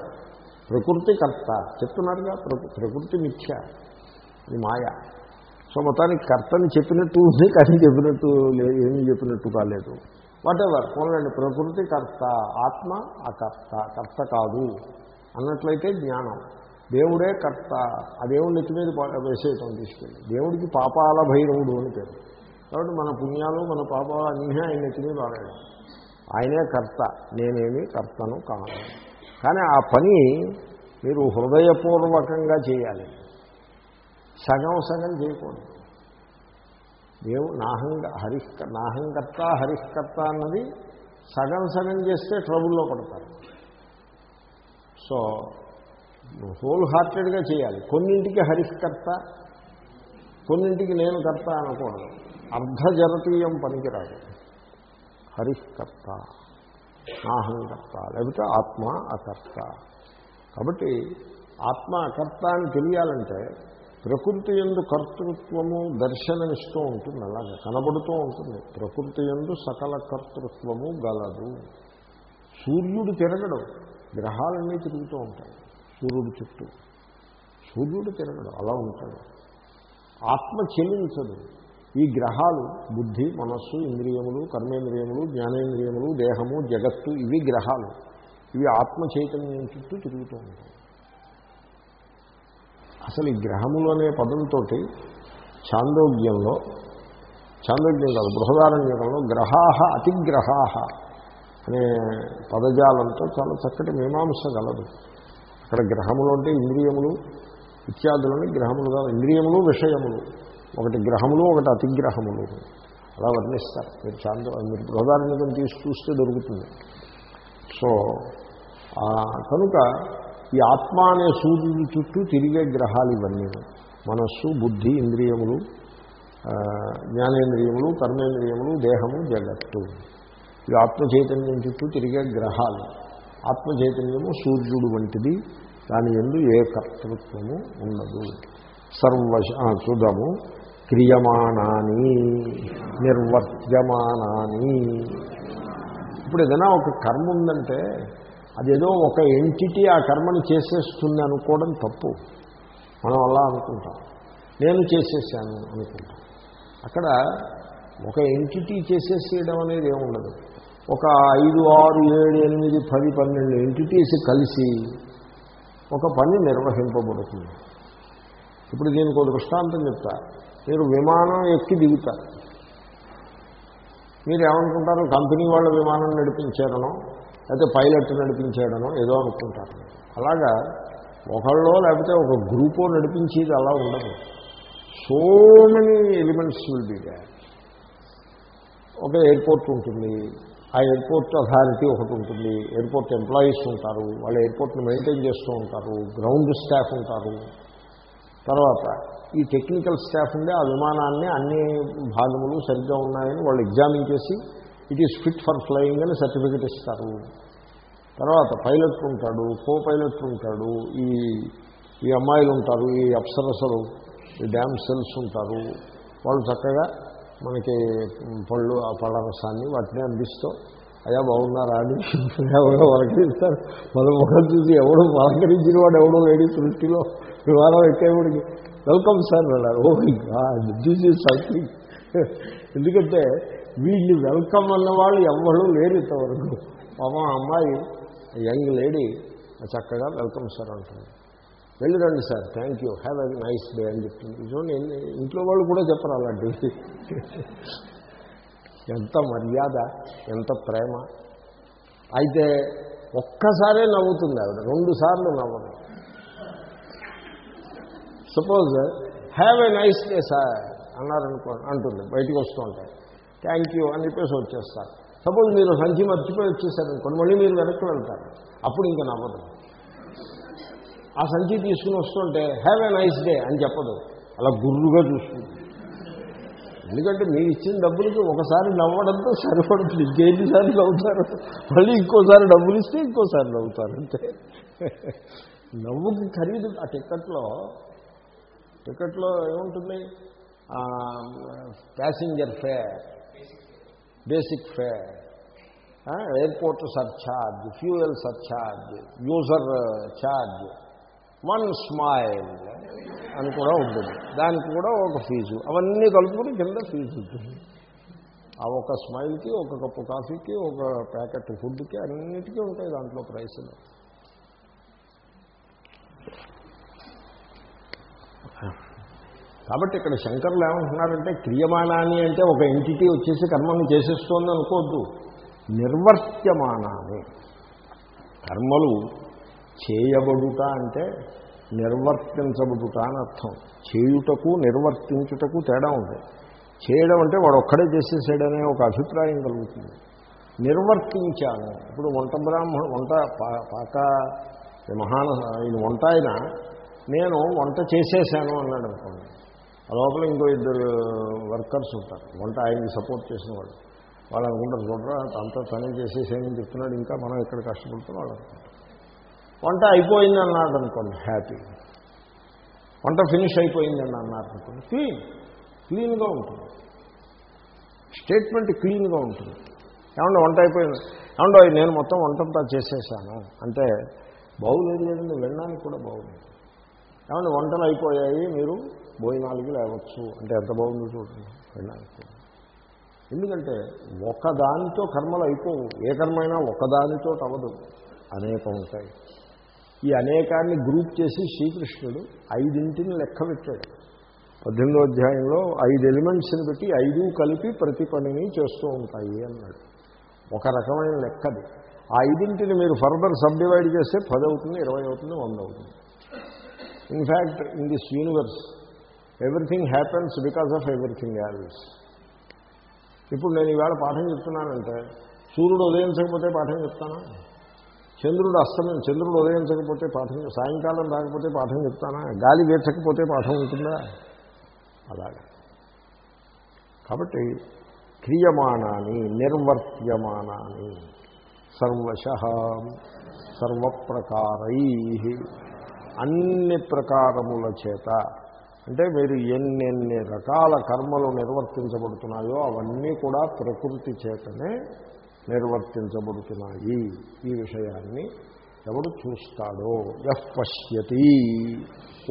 A: ప్రకృతి కర్త. చెప్తున్నారుగా ప్రకృతి మిథ్య. ఇది మాయ. సో మొత్తానికి కర్తని చెప్పినట్టు ఉంది కానీ చెప్పినట్టు లేదు ఏమీ చెప్పినట్టు కాలేదు. వాట్ ఎవర్ పోలండి ప్రకృతి కర్త ఆత్మ అకర్త. కర్త కాదు. అన్నట్లయితే జ్ఞానం. దేవుడే కర్త. ఆ దేవుడి నెత్తి మీద వేసేయటం తీసుకెళ్ళి. దేవుడికి పాపాల భైరవుడు అని పేరు. కాబట్టి మన పుణ్యాలు మన పాపాలు అన్నీ ఆయన నెత్తి మీద వాడాడు. ఆయనే కర్త. నేనేమి కర్తను కాను. కానీ ఆ పని మీరు హృదయపూర్వకంగా చేయాలి. సగం సగం చేయకూడదు. దేవు నాహంగ హరిహ్ నాహంకర్త హరిహకర్త అన్నది సగం సగం చేస్తే ట్రబుల్లో పడతారు. సో హోల్ హార్టెడ్గా చేయాలి. కొన్నింటికి హరిష్కర్త కొన్నింటికి నేను కర్త అనకూడదు. అర్ధజరతీయం పనికిరాదు. హరిష్కర్త నాహంకర్త లేకపోతే ఆత్మ అకర్త. కాబట్టి ఆత్మ అకర్త అని తెలియాలంటే ప్రకృతి ఎందు కర్తృత్వము దర్శనమిస్తూ ఉంటుంది. అలాగే కనబడుతూ ఉంటుంది. ప్రకృతి ఎందు సకల కర్తృత్వము గలదు. సూర్యుడు తిరగడం. గ్రహాలన్నీ తిరుగుతూ ఉంటాయి. సూర్యుడు చుట్టూ. సూర్యుడు తిరగడు అలా ఉంటాడు. ఆత్మ చెల్లించదు ఈ గ్రహాలు బుద్ధి మనస్సు ఇంద్రియములు కర్మేంద్రియములు జ్ఞానేంద్రియములు దేహము జగత్తు ఇవి గ్రహాలు. ఇవి ఆత్మ చైతన్యం చుట్టూ తిరుగుతూ ఉంటాయి. అసలు ఈ గ్రహములు అనే పదంతో చాందోగ్యంలో చాందోగ్యం కాదు బృహదారణ్యంలో గ్రహాహ అతిగ్రహాహ అనే పదజాలంతో చాలా చక్కటి మీమాంస గలదు. అక్కడ గ్రహములు అంటే ఇంద్రియములు ఇత్యాదులని గ్రహములుగా ఇంద్రియములు విషయములు. ఒకటి గ్రహములు ఒకటి అతిగ్రహములు. అలా వర్ణిస్తారు. మీరు చాంద మీరు బృహదారణ్యం తీసి చూస్తే దొరుకుతుంది. సో కనుక ఈ ఆత్మ అనే సూర్యుడి చుట్టూ తిరిగే గ్రహాలు ఇవన్నీ. మనస్సు బుద్ధి ఇంద్రియములు జ్ఞానేంద్రియములు కర్మేంద్రియములు దేహము జగత్తు. ఇవి ఆత్మ చైతన్యం చుట్టూ తిరిగే గ్రహాలు. ఆత్మ చైతన్యము సూర్యుడు వంటిది. దాని ఎందు ఏ కర్తృత్వము ఉండదు. సర్వ చూద్దాము. క్రియమాణాన్ని నిర్వర్త్యమానాన్ని ఇప్పుడు ఏదైనా ఒక కర్మ ఉందంటే అదేదో ఒక ఎంటిటీ ఆ కర్మని చేసేస్తుంది అనుకోవడం తప్పు. మనం అలా అనుకుంటాం. నేను చేసేసాను అనుకుంటాం. అక్కడ ఒక ఎంటిటీ చేసేసేయడం అనేది ఏముండదు ఒక ఐదు ఆరు ఏడు ఎనిమిది పది పన్నెండు ఎంటిటీస్ కలిసి ఒక పని నిర్వహింపబడుతుంది. ఇప్పుడు దీనికి ఒక దృష్టాంతం చెప్తా. మీరు విమానం ఎక్కి దిగుతారు మీరు ఏమనుకుంటారు కంపెనీ వాళ్ళ విమానం నడిపించారనో లేకపోతే పైలట్ నడిపించాడనో ఏదో అనుకుంటారు. అలాగా ఒకళ్ళో లేకపోతే ఒక గ్రూపో నడిపించేది అలా ఉండదు. So many elements will be ఒక ఎయిర్పోర్ట్ ఉంటుంది. ఆ ఎయిర్పోర్ట్ అథారిటీ ఒకటి ఉంటుంది. ఎయిర్పోర్ట్ ఎంప్లాయీస్ ఉంటారు. వాళ్ళు ఎయిర్పోర్ట్ని మెయింటైన్ చేస్తూ ఉంటారు. గ్రౌండ్ స్టాఫ్ ఉంటారు. తర్వాత ఈ టెక్నికల్ స్టాఫ్ ఉండే ఆ విమానాన్ని అన్ని భాగములు సరిగ్గా ఉన్నాయని వాళ్ళు ఎగ్జామిన్ చేసి it is fit for flying అని సర్టిఫికెట్ ఇస్తారు. తర్వాత పైలట్ ఉంటాడు కో పైలట్ ఉంటాడు ఈ ఈ అమ్మాయిలు ఉంటారు ఈ అప్సరసలు ఈ డ్యామ్ సెల్స్ ఉంటారు. వాళ్ళు చక్కగా మనకి పళ్ళు ఆ పళ్ళ రసాన్ని వాటిని అందిస్తూ అయ్యా బాగున్నారా అని ఎవరో పలకరిస్తారు. మన ముఖం చూసి ఎవడు పలకరించిన వాడు ఎవడో లేడి సృష్టిలో విమానం ఎక్కేవాడికి వెల్కమ్ సార్ అన్నారు. Oh this is something. ఎందుకంటే వీళ్ళు వెల్కమ్ అన్న వాళ్ళు ఎవరు లేరు ఇంతవరకు. పాపం అమ్మాయి యంగ్ లేడీ చక్కగా వెల్కమ్ సార్ అంటున్నారు వెళ్ళి రండి sir thank you have a nice day అని చెప్తుంది చూడండి ఇంట్లో వాళ్ళు కూడా చెప్పరు అలాంటివి ఎంత మర్యాద ఎంత ప్రేమ. అయితే ఒక్కసారే నవ్వుతుంది ఆవిడ రెండు సార్లు నవ్వదు. Suppose have a nice day sir అన్నారనుకో అంటుంది బయటికి వస్తూ ఉంటాయి థ్యాంక్ యూ అని చెప్పేసి వచ్చేస్తారు. సపోజ్ మీరు సంచి మర్చిపోయి వచ్చేసారనుకోండి మళ్ళీ మీరు వెనక్కి వెళ్తారు. అప్పుడు ఇంకా నవ్వదు. ఆ సంచి తీసుకుని వస్తుంటే హ్యావ్ ఎ నైస్ డే అని చెప్పదు. అలా గుర్రుగా చూస్తుంది. ఎందుకంటే మీరు ఇచ్చిన డబ్బులకి ఒకసారి నవ్వడంతో సరిపడుతుంది ఇంకెన్నిసార్లు నవ్వుతారు? మళ్ళీ ఇంకోసారి డబ్బులు ఇస్తే ఇంకోసారి నవ్వుతారు. అంతే. నవ్వుకి ఖరీదు. ఆ టికెట్లో టికెట్లో ఏముంటుంది? Passenger fare. Basic fare. Airport surcharge fuel surcharge user charge one smile అని కూడా ఉంటుంది. దానికి కూడా ఒక ఫీజు. అవన్నీ కలుపుకుని కింద ఫీజు ఉంటుంది. ఆ ఒక స్మైల్కి ఒక కప్పు కాఫీకి ఒక ప్యాకెట్ ఫుడ్కి అన్నిటికీ ఉంటాయి దాంట్లో ప్రైసులు. కాబట్టి ఇక్కడ శంకర్లు ఏమంటున్నారంటే క్రియమానాన్ని అంటే ఒక ఎంటిటీ వచ్చేసి కర్మను చేసేస్తోంది అనుకోవద్దు నిర్వర్త్యమానాన్ని కర్మలు చేయబడుట అంటే నిర్వర్తించబడుట అని అర్థం. చేయుటకు నిర్వర్తించుటకు తేడా ఉంది. చేయడం అంటే వాడు ఒక్కడే చేసేసాడనే ఒక అభిప్రాయం కలుగుతుంది. నిర్వర్తించాను. ఇప్పుడు వంట బ్రాహ్మణ వంట పా- పాక మహాన ఆయన వంట ఆయన నేను వంట చేసేసాను అన్నాడు అనుకోండి. ఆ లోపల ఇంకో ఇద్దరు వర్కర్స్ ఉంటారు. వంట ఆయనకి సపోర్ట్ చేసిన వాళ్ళు. వాళ్ళు అనుకుంటారు చూడరా అంతా తనే చేసేసేయని చెప్తున్నాడు. ఇంకా మనం ఇక్కడ కష్టపడుతున్నాం? వాళ్ళు అనుకుంటారు. వంట అయిపోయింది అన్నాడు అనుకోండి హ్యాపీ వంట ఫినిష్ అయిపోయింది అని అన్నారు అనుకోండి క్లీన్ క్లీన్గా ఉంటుంది. స్టేట్మెంట్ క్లీన్గా ఉంటుంది. ఏమంటే వంట అయిపోయింది. ఏమంటే నేను మొత్తం వంటంతా చేసేసాను. అంటే బాగులేదు లేదండి వినడానికి కూడా బాగుంది ఏమంటే వంటలు అయిపోయాయి మీరు భోజనాలకి లేవచ్చు అంటే ఎంత బాగుందో చూడండి వినడానికి ఎందుకంటే ఒకదానితో కర్మలు అయిపోవు. ఏ కర్మైనా ఒకదానితో అవ్వదు. అనేకం ఉంటాయి. ఈ అనేకాన్ని గ్రూప్ చేసి శ్రీకృష్ణుడు ఐదింటిని లెక్క పెట్టాడు. పద్దెనిమిదో అధ్యాయంలో ఐదు ఎలిమెంట్స్ని పెట్టి ఐదు కలిపి ప్రతి పనిని చేస్తూ ఉంటాయి అన్నాడు. ఒక రకమైన లెక్కది. ఆ ఐదింటిని మీరు ఫర్దర్ సబ్డివైడ్ చేస్తే పది అవుతుంది ఇరవై అవుతుంది వంద అవుతుంది. In fact in this universe everything happens because of everything else. ఇప్పుడు నేను ఈవేళ పాఠం చెప్తున్నానంటే సూర్యుడు ఉదయించకపోతే పాఠం చెప్తానా? చంద్రుడు అస్తమయం చంద్రుడు ఉదయించకపోతే పాఠం సాయంకాలం రాకపోతే పాఠం చెప్తానా? గాలి వేర్చకపోతే పాఠం ఉంటుందా? అలాగే. కాబట్టి క్రియమాణాన్ని నిర్వర్త్యమానాన్ని సర్వశ సర్వప్రకారై అన్ని ప్రకారముల చేత. అంటే మీరు ఎన్నెన్ని రకాల కర్మలు నిర్వర్తించబడుతున్నాయో అవన్నీ కూడా ప్రకృతి చేతనే నిర్వర్తించబడుతున్నాయి. ఈ విషయాన్ని ఎవడు చూస్తాడో? ఎఫ్ పశ్యతి.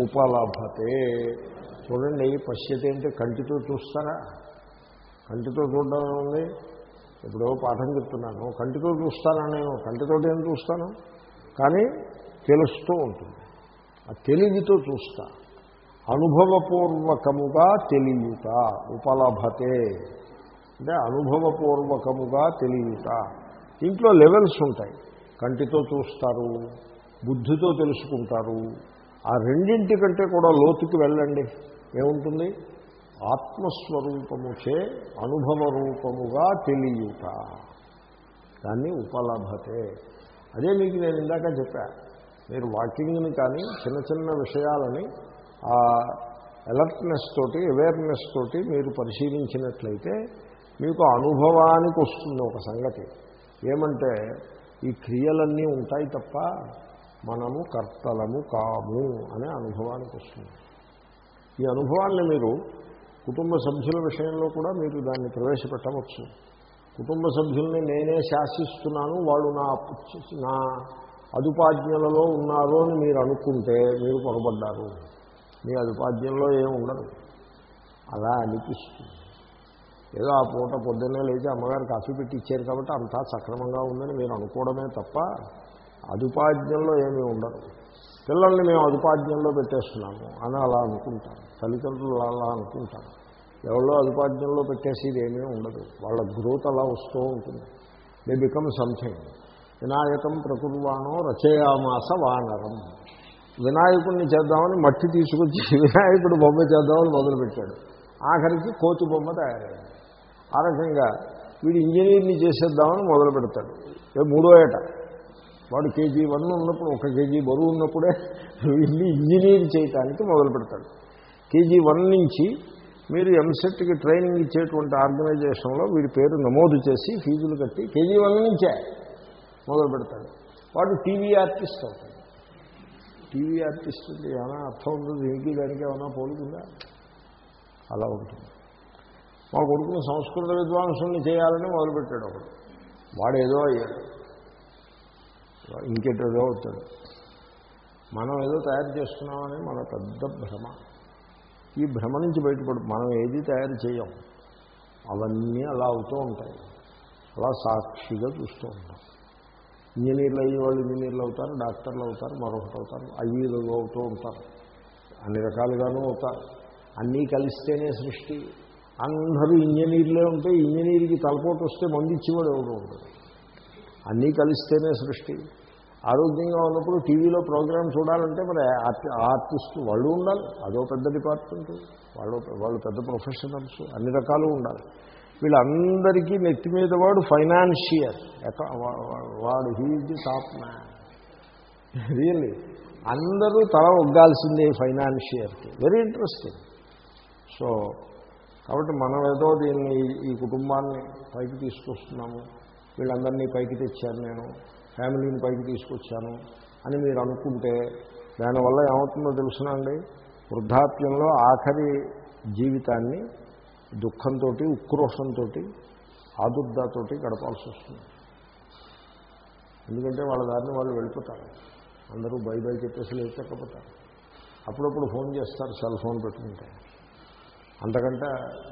A: ఉపలభతే. చూడండి పశ్యతి అంటే కంటితో చూస్తారా? కంటితో చూడడం ఉంది ఇప్పుడు పాఠం చెప్తున్నాను. కంటితో చూస్తానా నేను? కంటితో ఏం చూస్తాను? కానీ తెలుస్తూ ఉంటుంది. ఆ తెలివితో చూస్తా. అనుభవపూర్వకముగా తెలియట. ఉపలభతే. అంటే అనుభవపూర్వకముగా తెలియట. ఇంట్లో లెవెల్స్ ఉంటాయి. కంటితో చూస్తారు బుద్ధితో తెలుసుకుంటారు. ఆ రెండింటి కంటే కూడా లోతుకి వెళ్ళండి. ఏముంటుంది? ఆత్మస్వరూపముచే అనుభవ రూపముగా తెలియట. దాన్ని ఉపలభతే. అదే మీకు నేను ఇందాక చెప్పా. మీరు వాకింగ్ని కానీ చిన్న చిన్న విషయాలని ఆ అలర్ట్నెస్ తోటి అవేర్నెస్ తోటి మీరు పరిశీలించినట్లయితే మీకు అనుభవానికి వస్తుంది ఒక సంగతి. ఏమంటే ఈ క్రియలన్నీ ఉంటాయి తప్ప మనము కర్తలము కాము అనే అనుభవానికి వస్తుంది. ఈ అనుభవాన్ని మీరు కుటుంబ సభ్యుల విషయంలో కూడా మీరు దాన్ని ప్రవేశపెట్టవచ్చు. కుటుంబ సభ్యుల్ని నేనే శాసిస్తున్నాను వాళ్ళు నా నా అదుపాజ్ఞలలో ఉన్నారు అని మీరు అనుకుంటే మీరు పొరపడ్డారు మీ అదుపాజ్ఞంలో ఏమి ఉండదు. అలా అనిపిస్తుంది. ఏదో ఆ పూట పొద్దున్నే లేచి అమ్మగారు కాఫీ పెట్టి ఇచ్చారు కాబట్టి అంతా సక్రమంగా ఉందని మీరు అనుకోవడమే తప్ప అదుపాజ్ఞంలో ఏమీ ఉండదు. పిల్లల్ని మేము అదుపాజ్ఞంలో పెట్టేస్తున్నాము అని అలా అనుకుంటాం. తల్లిదండ్రులు అలా అనుకుంటారు ఎవరో అదుపాజ్ఞంలో పెట్టేసేది ఏమీ ఉండదు. వాళ్ళ గ్రోత్ అలా వస్తూ ఉంటుంది. దే బికమ్ సంథింగ్ వినాయకం ప్రకుర్వాణో రచయామాస వానరం. వినాయకుడిని చేద్దామని మట్టి తీసుకొచ్చి వినాయకుడు బొమ్మ చేద్దామని మొదలుపెట్టాడు. ఆఖరికి కోతి బొమ్మ తయారైంది. ఆ రకంగా వీడు ఇంజనీర్ని చేసేద్దామని మొదలు పెడతాడు. మూడో ఏట. వాడు కేజీ వన్ ఉన్నప్పుడు ఒక కేజీ బరువు ఉన్నప్పుడే వీడిని ఇంజనీర్ చేయటానికి మొదలు పెడతాడు. కేజీ వన్ నుంచి మీరు ఎంసెట్కి ట్రైనింగ్ ఇచ్చేటువంటి ఆర్గనైజేషన్లో వీడి పేరు నమోదు చేసి ఫీజులు కట్టి కేజీ వన్ నుంచే మొదలు పెడతాడు. వాడు టీవీ ఆర్టిస్ట్ అవుతాడు. టీవీ ఆర్టిస్ట్ ఏమైనా అర్థం ఉందో దీనికి దానికి ఏమైనా పోలుకుందా అలా ఉంటుంది. మా కొడుకుని సంస్కృత విద్వాంసుల్ని చేయాలని మొదలుపెట్టాడు ఒకడు వాడు ఏదో అయ్యాడు. ఇంకెటేదో అవుతాడు మనం ఏదో తయారు చేస్తున్నామని మన పెద్ద భ్రమ. ఈ భ్రమ నుంచి బయటపడు మనం ఏది తయారు చేయం? అవన్నీ అలా అవుతూ ఉంటాయి. అలా సాక్షిగా చూస్తూ ఉంటాం. ఇంజనీర్లు అయ్యే వాళ్ళు ఇంజనీర్లు అవుతారు డాక్టర్లు అవుతారు మరొకటి అవుతారు అయ్యేలు అవుతూ ఉంటారు. అన్ని రకాలుగానూ అవుతారు. అన్నీ కలిస్తేనే సృష్టి. అందరూ ఇంజనీర్లే ఉంటే ఇంజనీర్కి తలపోటు వస్తే మందు ఇచ్చేవాడు ఎవరు ఉండదు అన్నీ కలిస్తేనే సృష్టి. ఆరోగ్యంగా ఉన్నప్పుడు టీవీలో ప్రోగ్రామ్ చూడాలంటే మరి ఆర్టి ఆర్టిస్ట్ వాళ్ళు ఉండాలి. అదో పెద్ద డిపార్ట్మెంట్. వాళ్ళు వాళ్ళు పెద్ద ప్రొఫెషనల్స్. అన్ని రకాలు ఉండాలి. వీళ్ళందరికీ నెత్తి మీద వాడు ఫైనాన్షియర్. వాడు he's the top man. Really. అందరూ తల ఒగ్గాల్సిందే ఫైనాన్షియర్కి. Very interesting. సో కాబట్టి మనం ఏదో దీన్ని ఈ కుటుంబాన్ని పైకి తీసుకొస్తున్నాము వీళ్ళందరినీ పైకి తెచ్చాను నేను ఫ్యామిలీని పైకి తీసుకొచ్చాను అని మీరు అనుకుంటే దానివల్ల ఏమవుతుందో తెలుసునండి వృద్ధాప్యంలో ఆఖరి జీవితాన్ని దుఃఖంతో ఉక్రోషంతో ఆదుర్దతో గడపాల్సి వస్తుంది. ఎందుకంటే వాళ్ళ దారిని వాళ్ళు వెళ్ళిపోతారు. అందరూ బై బై చెప్పేసి లేచకపోతారు. అప్పుడప్పుడు ఫోన్ చేస్తారు సెల్ ఫోన్ పెట్టుకుంటే. అంతకంటే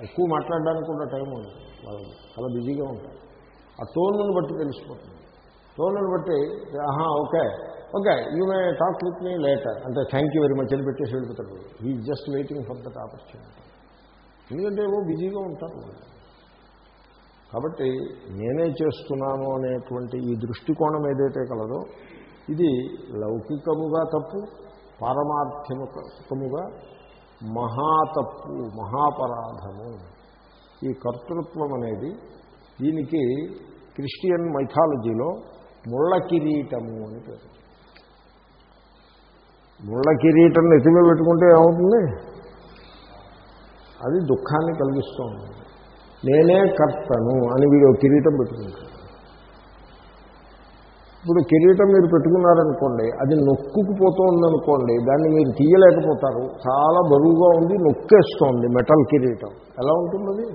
A: ఎక్కువ మాట్లాడడానికి కూడా టైం ఉంది వాళ్ళు చాలా బిజీగా ఉంటారు. ఆ టోన్ను బట్టి తెలిసిపోతుంది. టోన్ను బట్టి ఆహా okay okay you may talk with me later. అంటే థ్యాంక్ యూ వెరీ మచ్ అని పెట్టేసి వెళ్ళిపోతాడు. He just waiting for that opportunity. ఎందుకంటే ఏవో బిజీగా ఉంటారు కాబట్టి నేనే చేస్తున్నాను అనేటువంటి ఈ దృష్టికోణం ఏదైతే కలదో ఇది లౌకికముగా తప్పు పారమార్థ్యముకముగా మహాతప్పు మహాపరాధము. ఈ కర్తృత్వం అనేది దీనికి క్రిస్టియన్ మైథాలజీలో ముళ్ళ కిరీటము అని పేరు. ముళ్ళ కిరీటం నెత్తిలో పెట్టుకుంటే ఏమవుతుంది? అది దుఃఖాన్ని కలిగిస్తూ ఉంటుంది నేనే కర్తను అని వీడు కిరీటం పెట్టుకుంటాడు. ఇప్పుడు కిరీటం మీరు పెట్టుకున్నారనుకోండి అది నొక్కుకుపోతోందనుకోండి దాన్ని మీరు తీయలేకపోతారు. చాలా బరువుగా ఉంది నొక్కేస్తోంది మెటల్ కిరీటం. ఎలా ఉంటుంది అది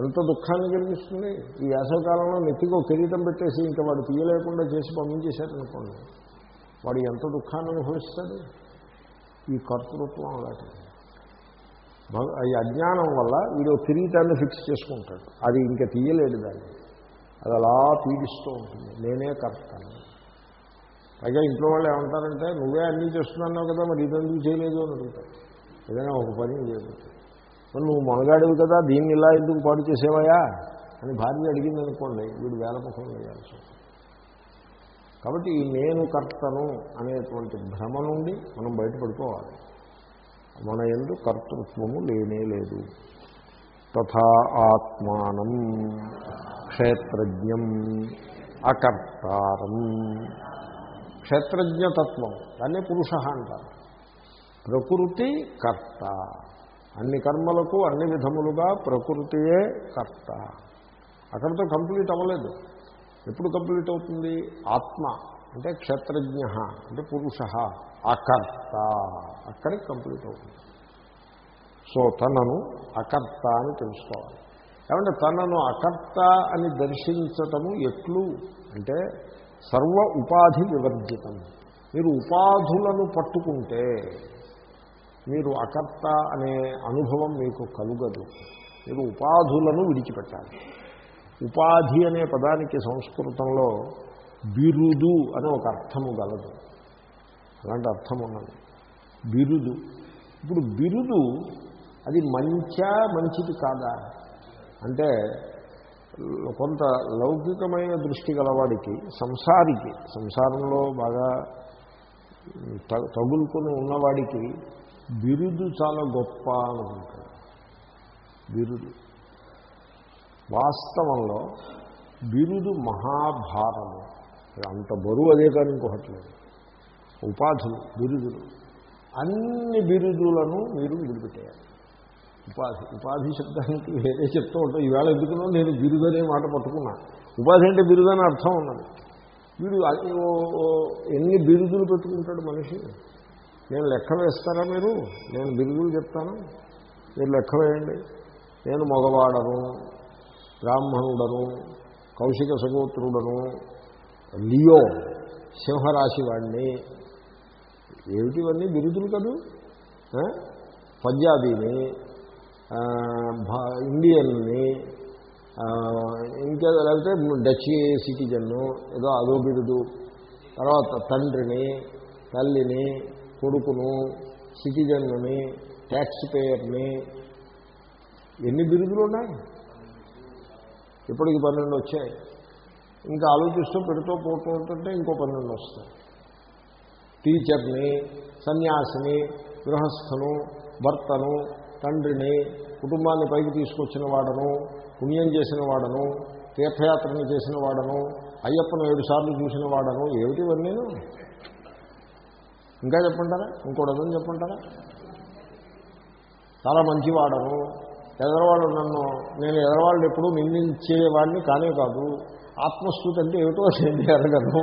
A: ఎంత దుఃఖాన్ని కలిగిస్తుంది? ఈ వేసవకాలంలో నెత్తికో కిరీటం పెట్టేసి ఇంకా వాడు తీయలేకుండా చేసి పంపించేశారనుకోండి వాడు ఎంత దుఃఖాన్ని అనుభవిస్తాడు? ఈ కర్తృత్వం అలాంటిది. ఈ అజ్ఞానం వల్ల వీడు కిరీటాన్ని ఫిక్స్ చేసుకుంటాడు. అది ఇంకా తీయలేడు దాన్ని. అది అలా పీడిస్తూ ఉంటుంది. నేనే కర్తను. పైగా ఇంట్లో వాళ్ళు ఏమంటారంటే నువ్వే అన్నీ చేస్తున్నావు కదా మరి ఇదెందుకు చేయలేదు? అని అడుగుతారు. ఏదైనా ఒక పని చేయలేదు మరి నువ్వు మొనగాడివి కదా దీన్ని ఇలా ఎందుకు పాడు చేసేవయా అని భార్య అడిగింది అనుకోండి వీడు వేలముఖం వేయాల్సి కాబట్టి ఈ నేను కర్తను అనేటువంటి భ్రమ నుండి మనం బయటపడిపోవాలి. మన ఎందు కర్తృత్వము లేనే లేదు. తథా ఆత్మానం. క్షేత్రజ్ఞం అకర్తారం. క్షేత్రజ్ఞతత్వం దాన్ని పురుష అంటారు. ప్రకృతి కర్త. అన్ని కర్మలకు అన్ని విధములుగా ప్రకృతియే కర్త. అక్కడితో కంప్లీట్ అవ్వలేదు. ఎప్పుడు కంప్లీట్ అవుతుంది? ఆత్మ అంటే క్షేత్రజ్ఞ అంటే పురుష అకర్త. అక్కడికి కంప్లీట్ అవుతుంది. సో తనను అకర్త అని తెలుసుకోవాలి. ఏమంటే తనను అకర్త అని దర్శించటము ఎట్లు? అంటే సర్వ ఉపాధి వివర్జితం. మీరు ఉపాధులను పట్టుకుంటే మీరు అకర్త అనే అనుభవం మీకు కలుగదు. మీరు ఉపాధులను విడిచిపెట్టాలి. ఉపాధి అనే పదానికి సంస్కృతంలో బిరుదు అని ఒక అర్థము గలదు. అలాంటి అర్థం ఉన్నది. బిరుదు. ఇప్పుడు బిరుదు అది మంచా మంచిది కాదా? అంటే కొంత లౌకికమైన దృష్టి గలవాడికి సంసారికి సంసారంలో బాగా తగులుకొని ఉన్నవాడికి బిరుదు చాలా గొప్ప అనుకుంటాడు బిరుదు. వాస్తవంలో బిరుదు మహాభారము అంత బరువు అదే కానీ ఇంకొకటి లేదు. ఉపాధులు బిరుదులు. అన్ని బిరుదులను మీరు విడిపెట్టేయాలి ఉపాధి ఉపాధి శబ్దానికి వేరే చెప్తూ ఉంటాం. ఈవేళ ఎందుకునో నేను బిరుదు అనే మాట పట్టుకున్నా. ఉపాధి అంటే బిరుదు అని అర్థం ఉన్నది. వీడు ఎన్ని బిరుదులు పెట్టుకుంటాడు మనిషి? నేను లెక్క వేస్తారా మీరు? నేను బిరుదులు చెప్తాను. మీరు లెక్క వేయండి. నేను మగవాడను బ్రాహ్మణుడను కౌశిక సగోత్రుడను లియో సింహరాశి వాడిని ఏమిటివన్నీ బిరుదులు కదూ? పంజాబీని ఇండియన్ని ఇంకా లేకపోతే డచ్ సిటిజన్ను ఏదో అదో బిరుదు తర్వాత తండ్రిని తల్లిని కొడుకును సిటిజన్ని ట్యాక్స్ పేయర్ని ఎన్ని బిరుదులు ఉన్నాయి? ఇప్పటికి పన్నెండు వచ్చాయి. ఇంకా ఆలోచిస్తూ పెడుతూ పోతూ ఉంటుంటే ఇంకో పన్నెండు వస్తాయి. టీచర్ని సన్యాసిని గృహస్థను భర్తను తండ్రిని కుటుంబాన్ని పైకి తీసుకొచ్చిన వాడను పుణ్యం చేసిన వాడను తీర్థయాత్రను చేసిన వాడను అయ్యప్పను ఏడు సార్లు చూసిన వాడను ఏమిటి ఇవన్నీ? ఇంకా చెప్పంటారా ఇంకోటదని చెప్పంటారా చాలా మంచివాడను. ఎదరవాడు నన్ను నేను ఎదరవాళ్ళు ఎప్పుడూ నిందించేవాడిని కానే కాదు. ఆత్మస్థూతి అంటే ఏమిటో నేను ఎరగను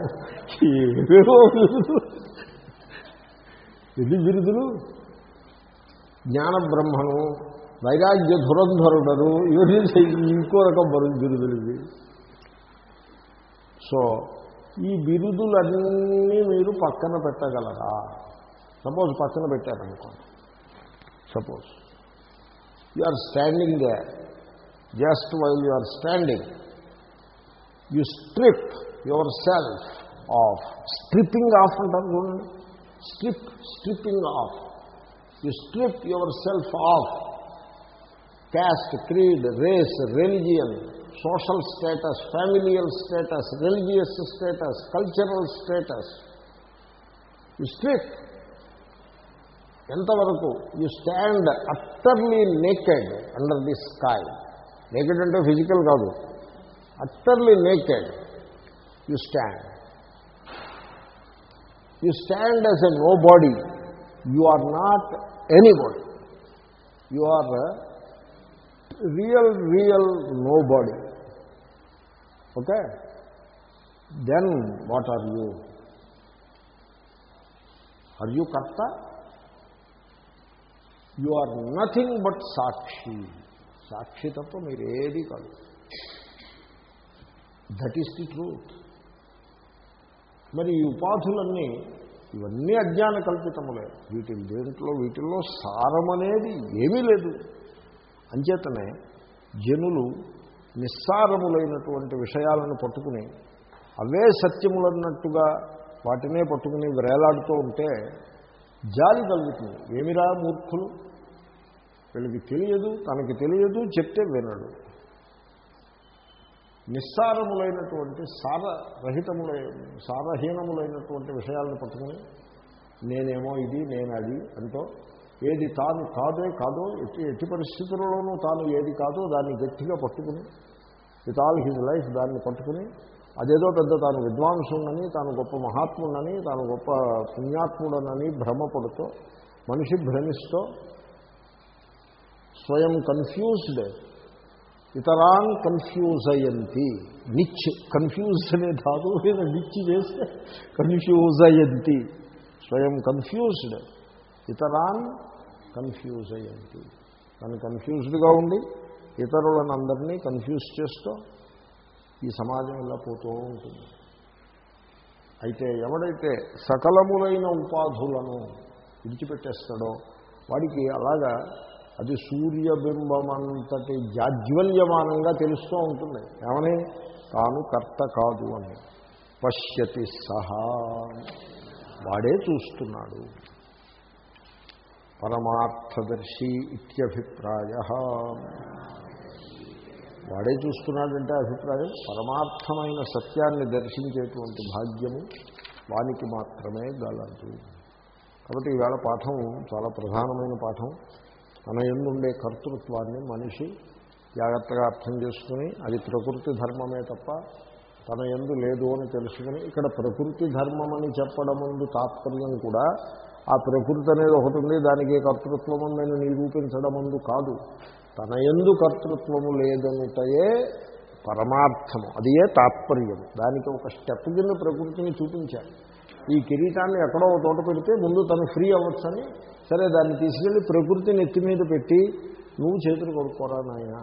A: ఏవేవో బిరుదులు ఎన్ని బిరుదులు జ్ఞాన బ్రహ్మను వైరాగ్య ధురంధరుడను ఇవన్నీ ఇంకో రకం బరువు బిరుదులు ఇవి సో ఈ బిరుదులన్నీ మీరు పక్కన పెట్టగలరా? సపోజ్ పక్కన పెట్టారనుకోండి. Suppose you are standing they just while you are standing. You strip yourself off. Stripping off అంటారు చూడండి. Strip stripping off. You strip yourself off caste creed race religion social status familial status religious status cultural status you strip ఎంతవరకు you stand utterly naked under the sky naked అంటే physical కాదు utterly naked you stand you stand as a nobody you are not anybody you are real real nobody okay then what are you are you కర్త you are nothing but సాక్షి సాక్షి తప్ప మీరు ఏది కాదు that is the truth మరి ఈ ఉపాధులన్నీ ఇవన్నీ అజ్ఞాన కల్పితములే. వీటి దేంట్లో వీటిల్లో సారమనేది ఏమీ లేదు. అంచేతనే జనులు నిస్సారములైనటువంటి విషయాలను పట్టుకుని అవే సత్యములన్నట్టుగా వాటినే పట్టుకుని వేలాడుతూ ఉంటే జాలి కలుగుతుంది. ఏమిరా మూర్ఖులు? వీళ్ళకి తెలియదు తనకి తెలియదు చెప్తే వినడు. నిస్సారములైనటువంటి సారరహితములై సారహీనములైనటువంటి విషయాలను పట్టుకుని నేనేమో ఇది నేను అది అంటూ ఏది తాను కాదే కాదో ఎట్టి ఎట్టి పరిస్థితులలోనూ తాను ఏది కాదో దాన్ని గట్టిగా పట్టుకుని విత్ ఆల్ హిజ్ లైఫ్ దాన్ని పట్టుకుని అదేదో పెద్ద తాను విద్వాంసుడని తాను గొప్ప మహాత్ముడని తాను గొప్ప పుణ్యాత్ముడనని భ్రమపడుతూ మనిషి భ్రమిస్తూ స్వయం కన్ఫ్యూజ్డ్ ఇతరాన్ కన్ఫ్యూజ్ అయ్యంతి. నిచ్ కన్ఫ్యూజ్ అనే ధాతువు మీద నిచ్ చేస్తే కన్ఫ్యూజ్ అయ్యంతి. స్వయం కన్ఫ్యూజ్డ్ ఇతరాన్ కన్ఫ్యూజ్ అయ్యంతి. తను కన్ఫ్యూజ్డ్గా ఉండి ఇతరులను అందరినీ కన్ఫ్యూజ్ చేస్తూ ఈ సమాజం ఇలా పోతూ ఉంటుంది. అయితే ఎవడైతే సకలములైన ఉపాధులను విడిచిపెట్టేస్తాడో వాడికి అలాగా అది సూర్యబింబమంతటి జాజ్వల్యమానంగా తెలుస్తూ ఉంటుంది. ఏమని? తాను కర్త కాదు అని. పశ్యతి సహా. వాడే చూస్తున్నాడు. పరమార్థదర్శి ఇత్యభిప్రాయ. వాడే చూస్తున్నాడంటే అభిప్రాయం పరమార్థమైన సత్యాన్ని దర్శించేటువంటి భాగ్యము వానికి మాత్రమే గలదు. కాబట్టి ఈవేళ పాఠం చాలా ప్రధానమైన పాఠం. తన ఎందుండే కర్తృత్వాన్ని మనిషి జాగ్రత్తగా అర్థం చేసుకుని అది ప్రకృతి ధర్మమే తప్ప తన ఎందు లేదు అని తెలుసుకుని ఇక్కడ ప్రకృతి ధర్మం అని చెప్పడం ముందు తాత్పర్యం కూడా ఆ ప్రకృతి అనేది ఒకటి ఉంది దానికి కర్తృత్వం ఉందని నిరూపించడం ముందు కాదు. తన ఎందు కర్తృత్వము లేదనుటయే పరమార్థము అది ఏ తాత్పర్యము దానికి ఒక స్టెప్ కింద ప్రకృతిని చూపించాలి ఈ కిరీటాన్ని ఎక్కడో తోట పెడితే ముందు తను ఫ్రీ అవ్వచ్చని సరే దాన్ని తీసుకెళ్ళి ప్రకృతి నెత్తి మీద పెట్టి నువ్వు చేతులు కొడుకోరా నాయన?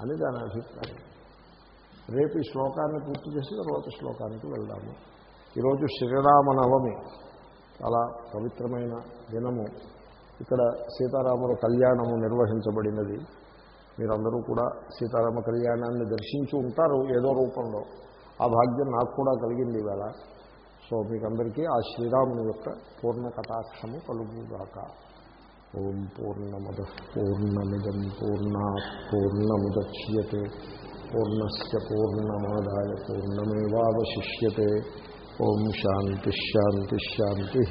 A: అని దాని అభిప్రాయం. రేపు ఈ శ్లోకాన్ని పూర్తి చేసి తర్వాత శ్లోకానికి వెళ్దాము. ఈరోజు శ్రీరామనవమి చాలా పవిత్రమైన దినము. ఇక్కడ సీతారాముల కళ్యాణము నిర్వహించబడినది. మీరందరూ కూడా సీతారామ కళ్యాణాన్ని దర్శించి ఉంటారు ఏదో రూపంలో. ఆ భాగ్యం నాకు కూడా కలిగింది ఇవాళ. సో మీకందరికీ ఆ శ్రీరాముని యొక్క పూర్ణ కటాక్షము కలుగుగాక. ఓం పూర్ణమద పూర్ణమిదం పూర్ణ పూర్ణముద్యతే పూర్ణస్ పూర్ణమాదాయ పూర్ణమేవాశిష్యే ఓం శాంతిశాంతిశాంతి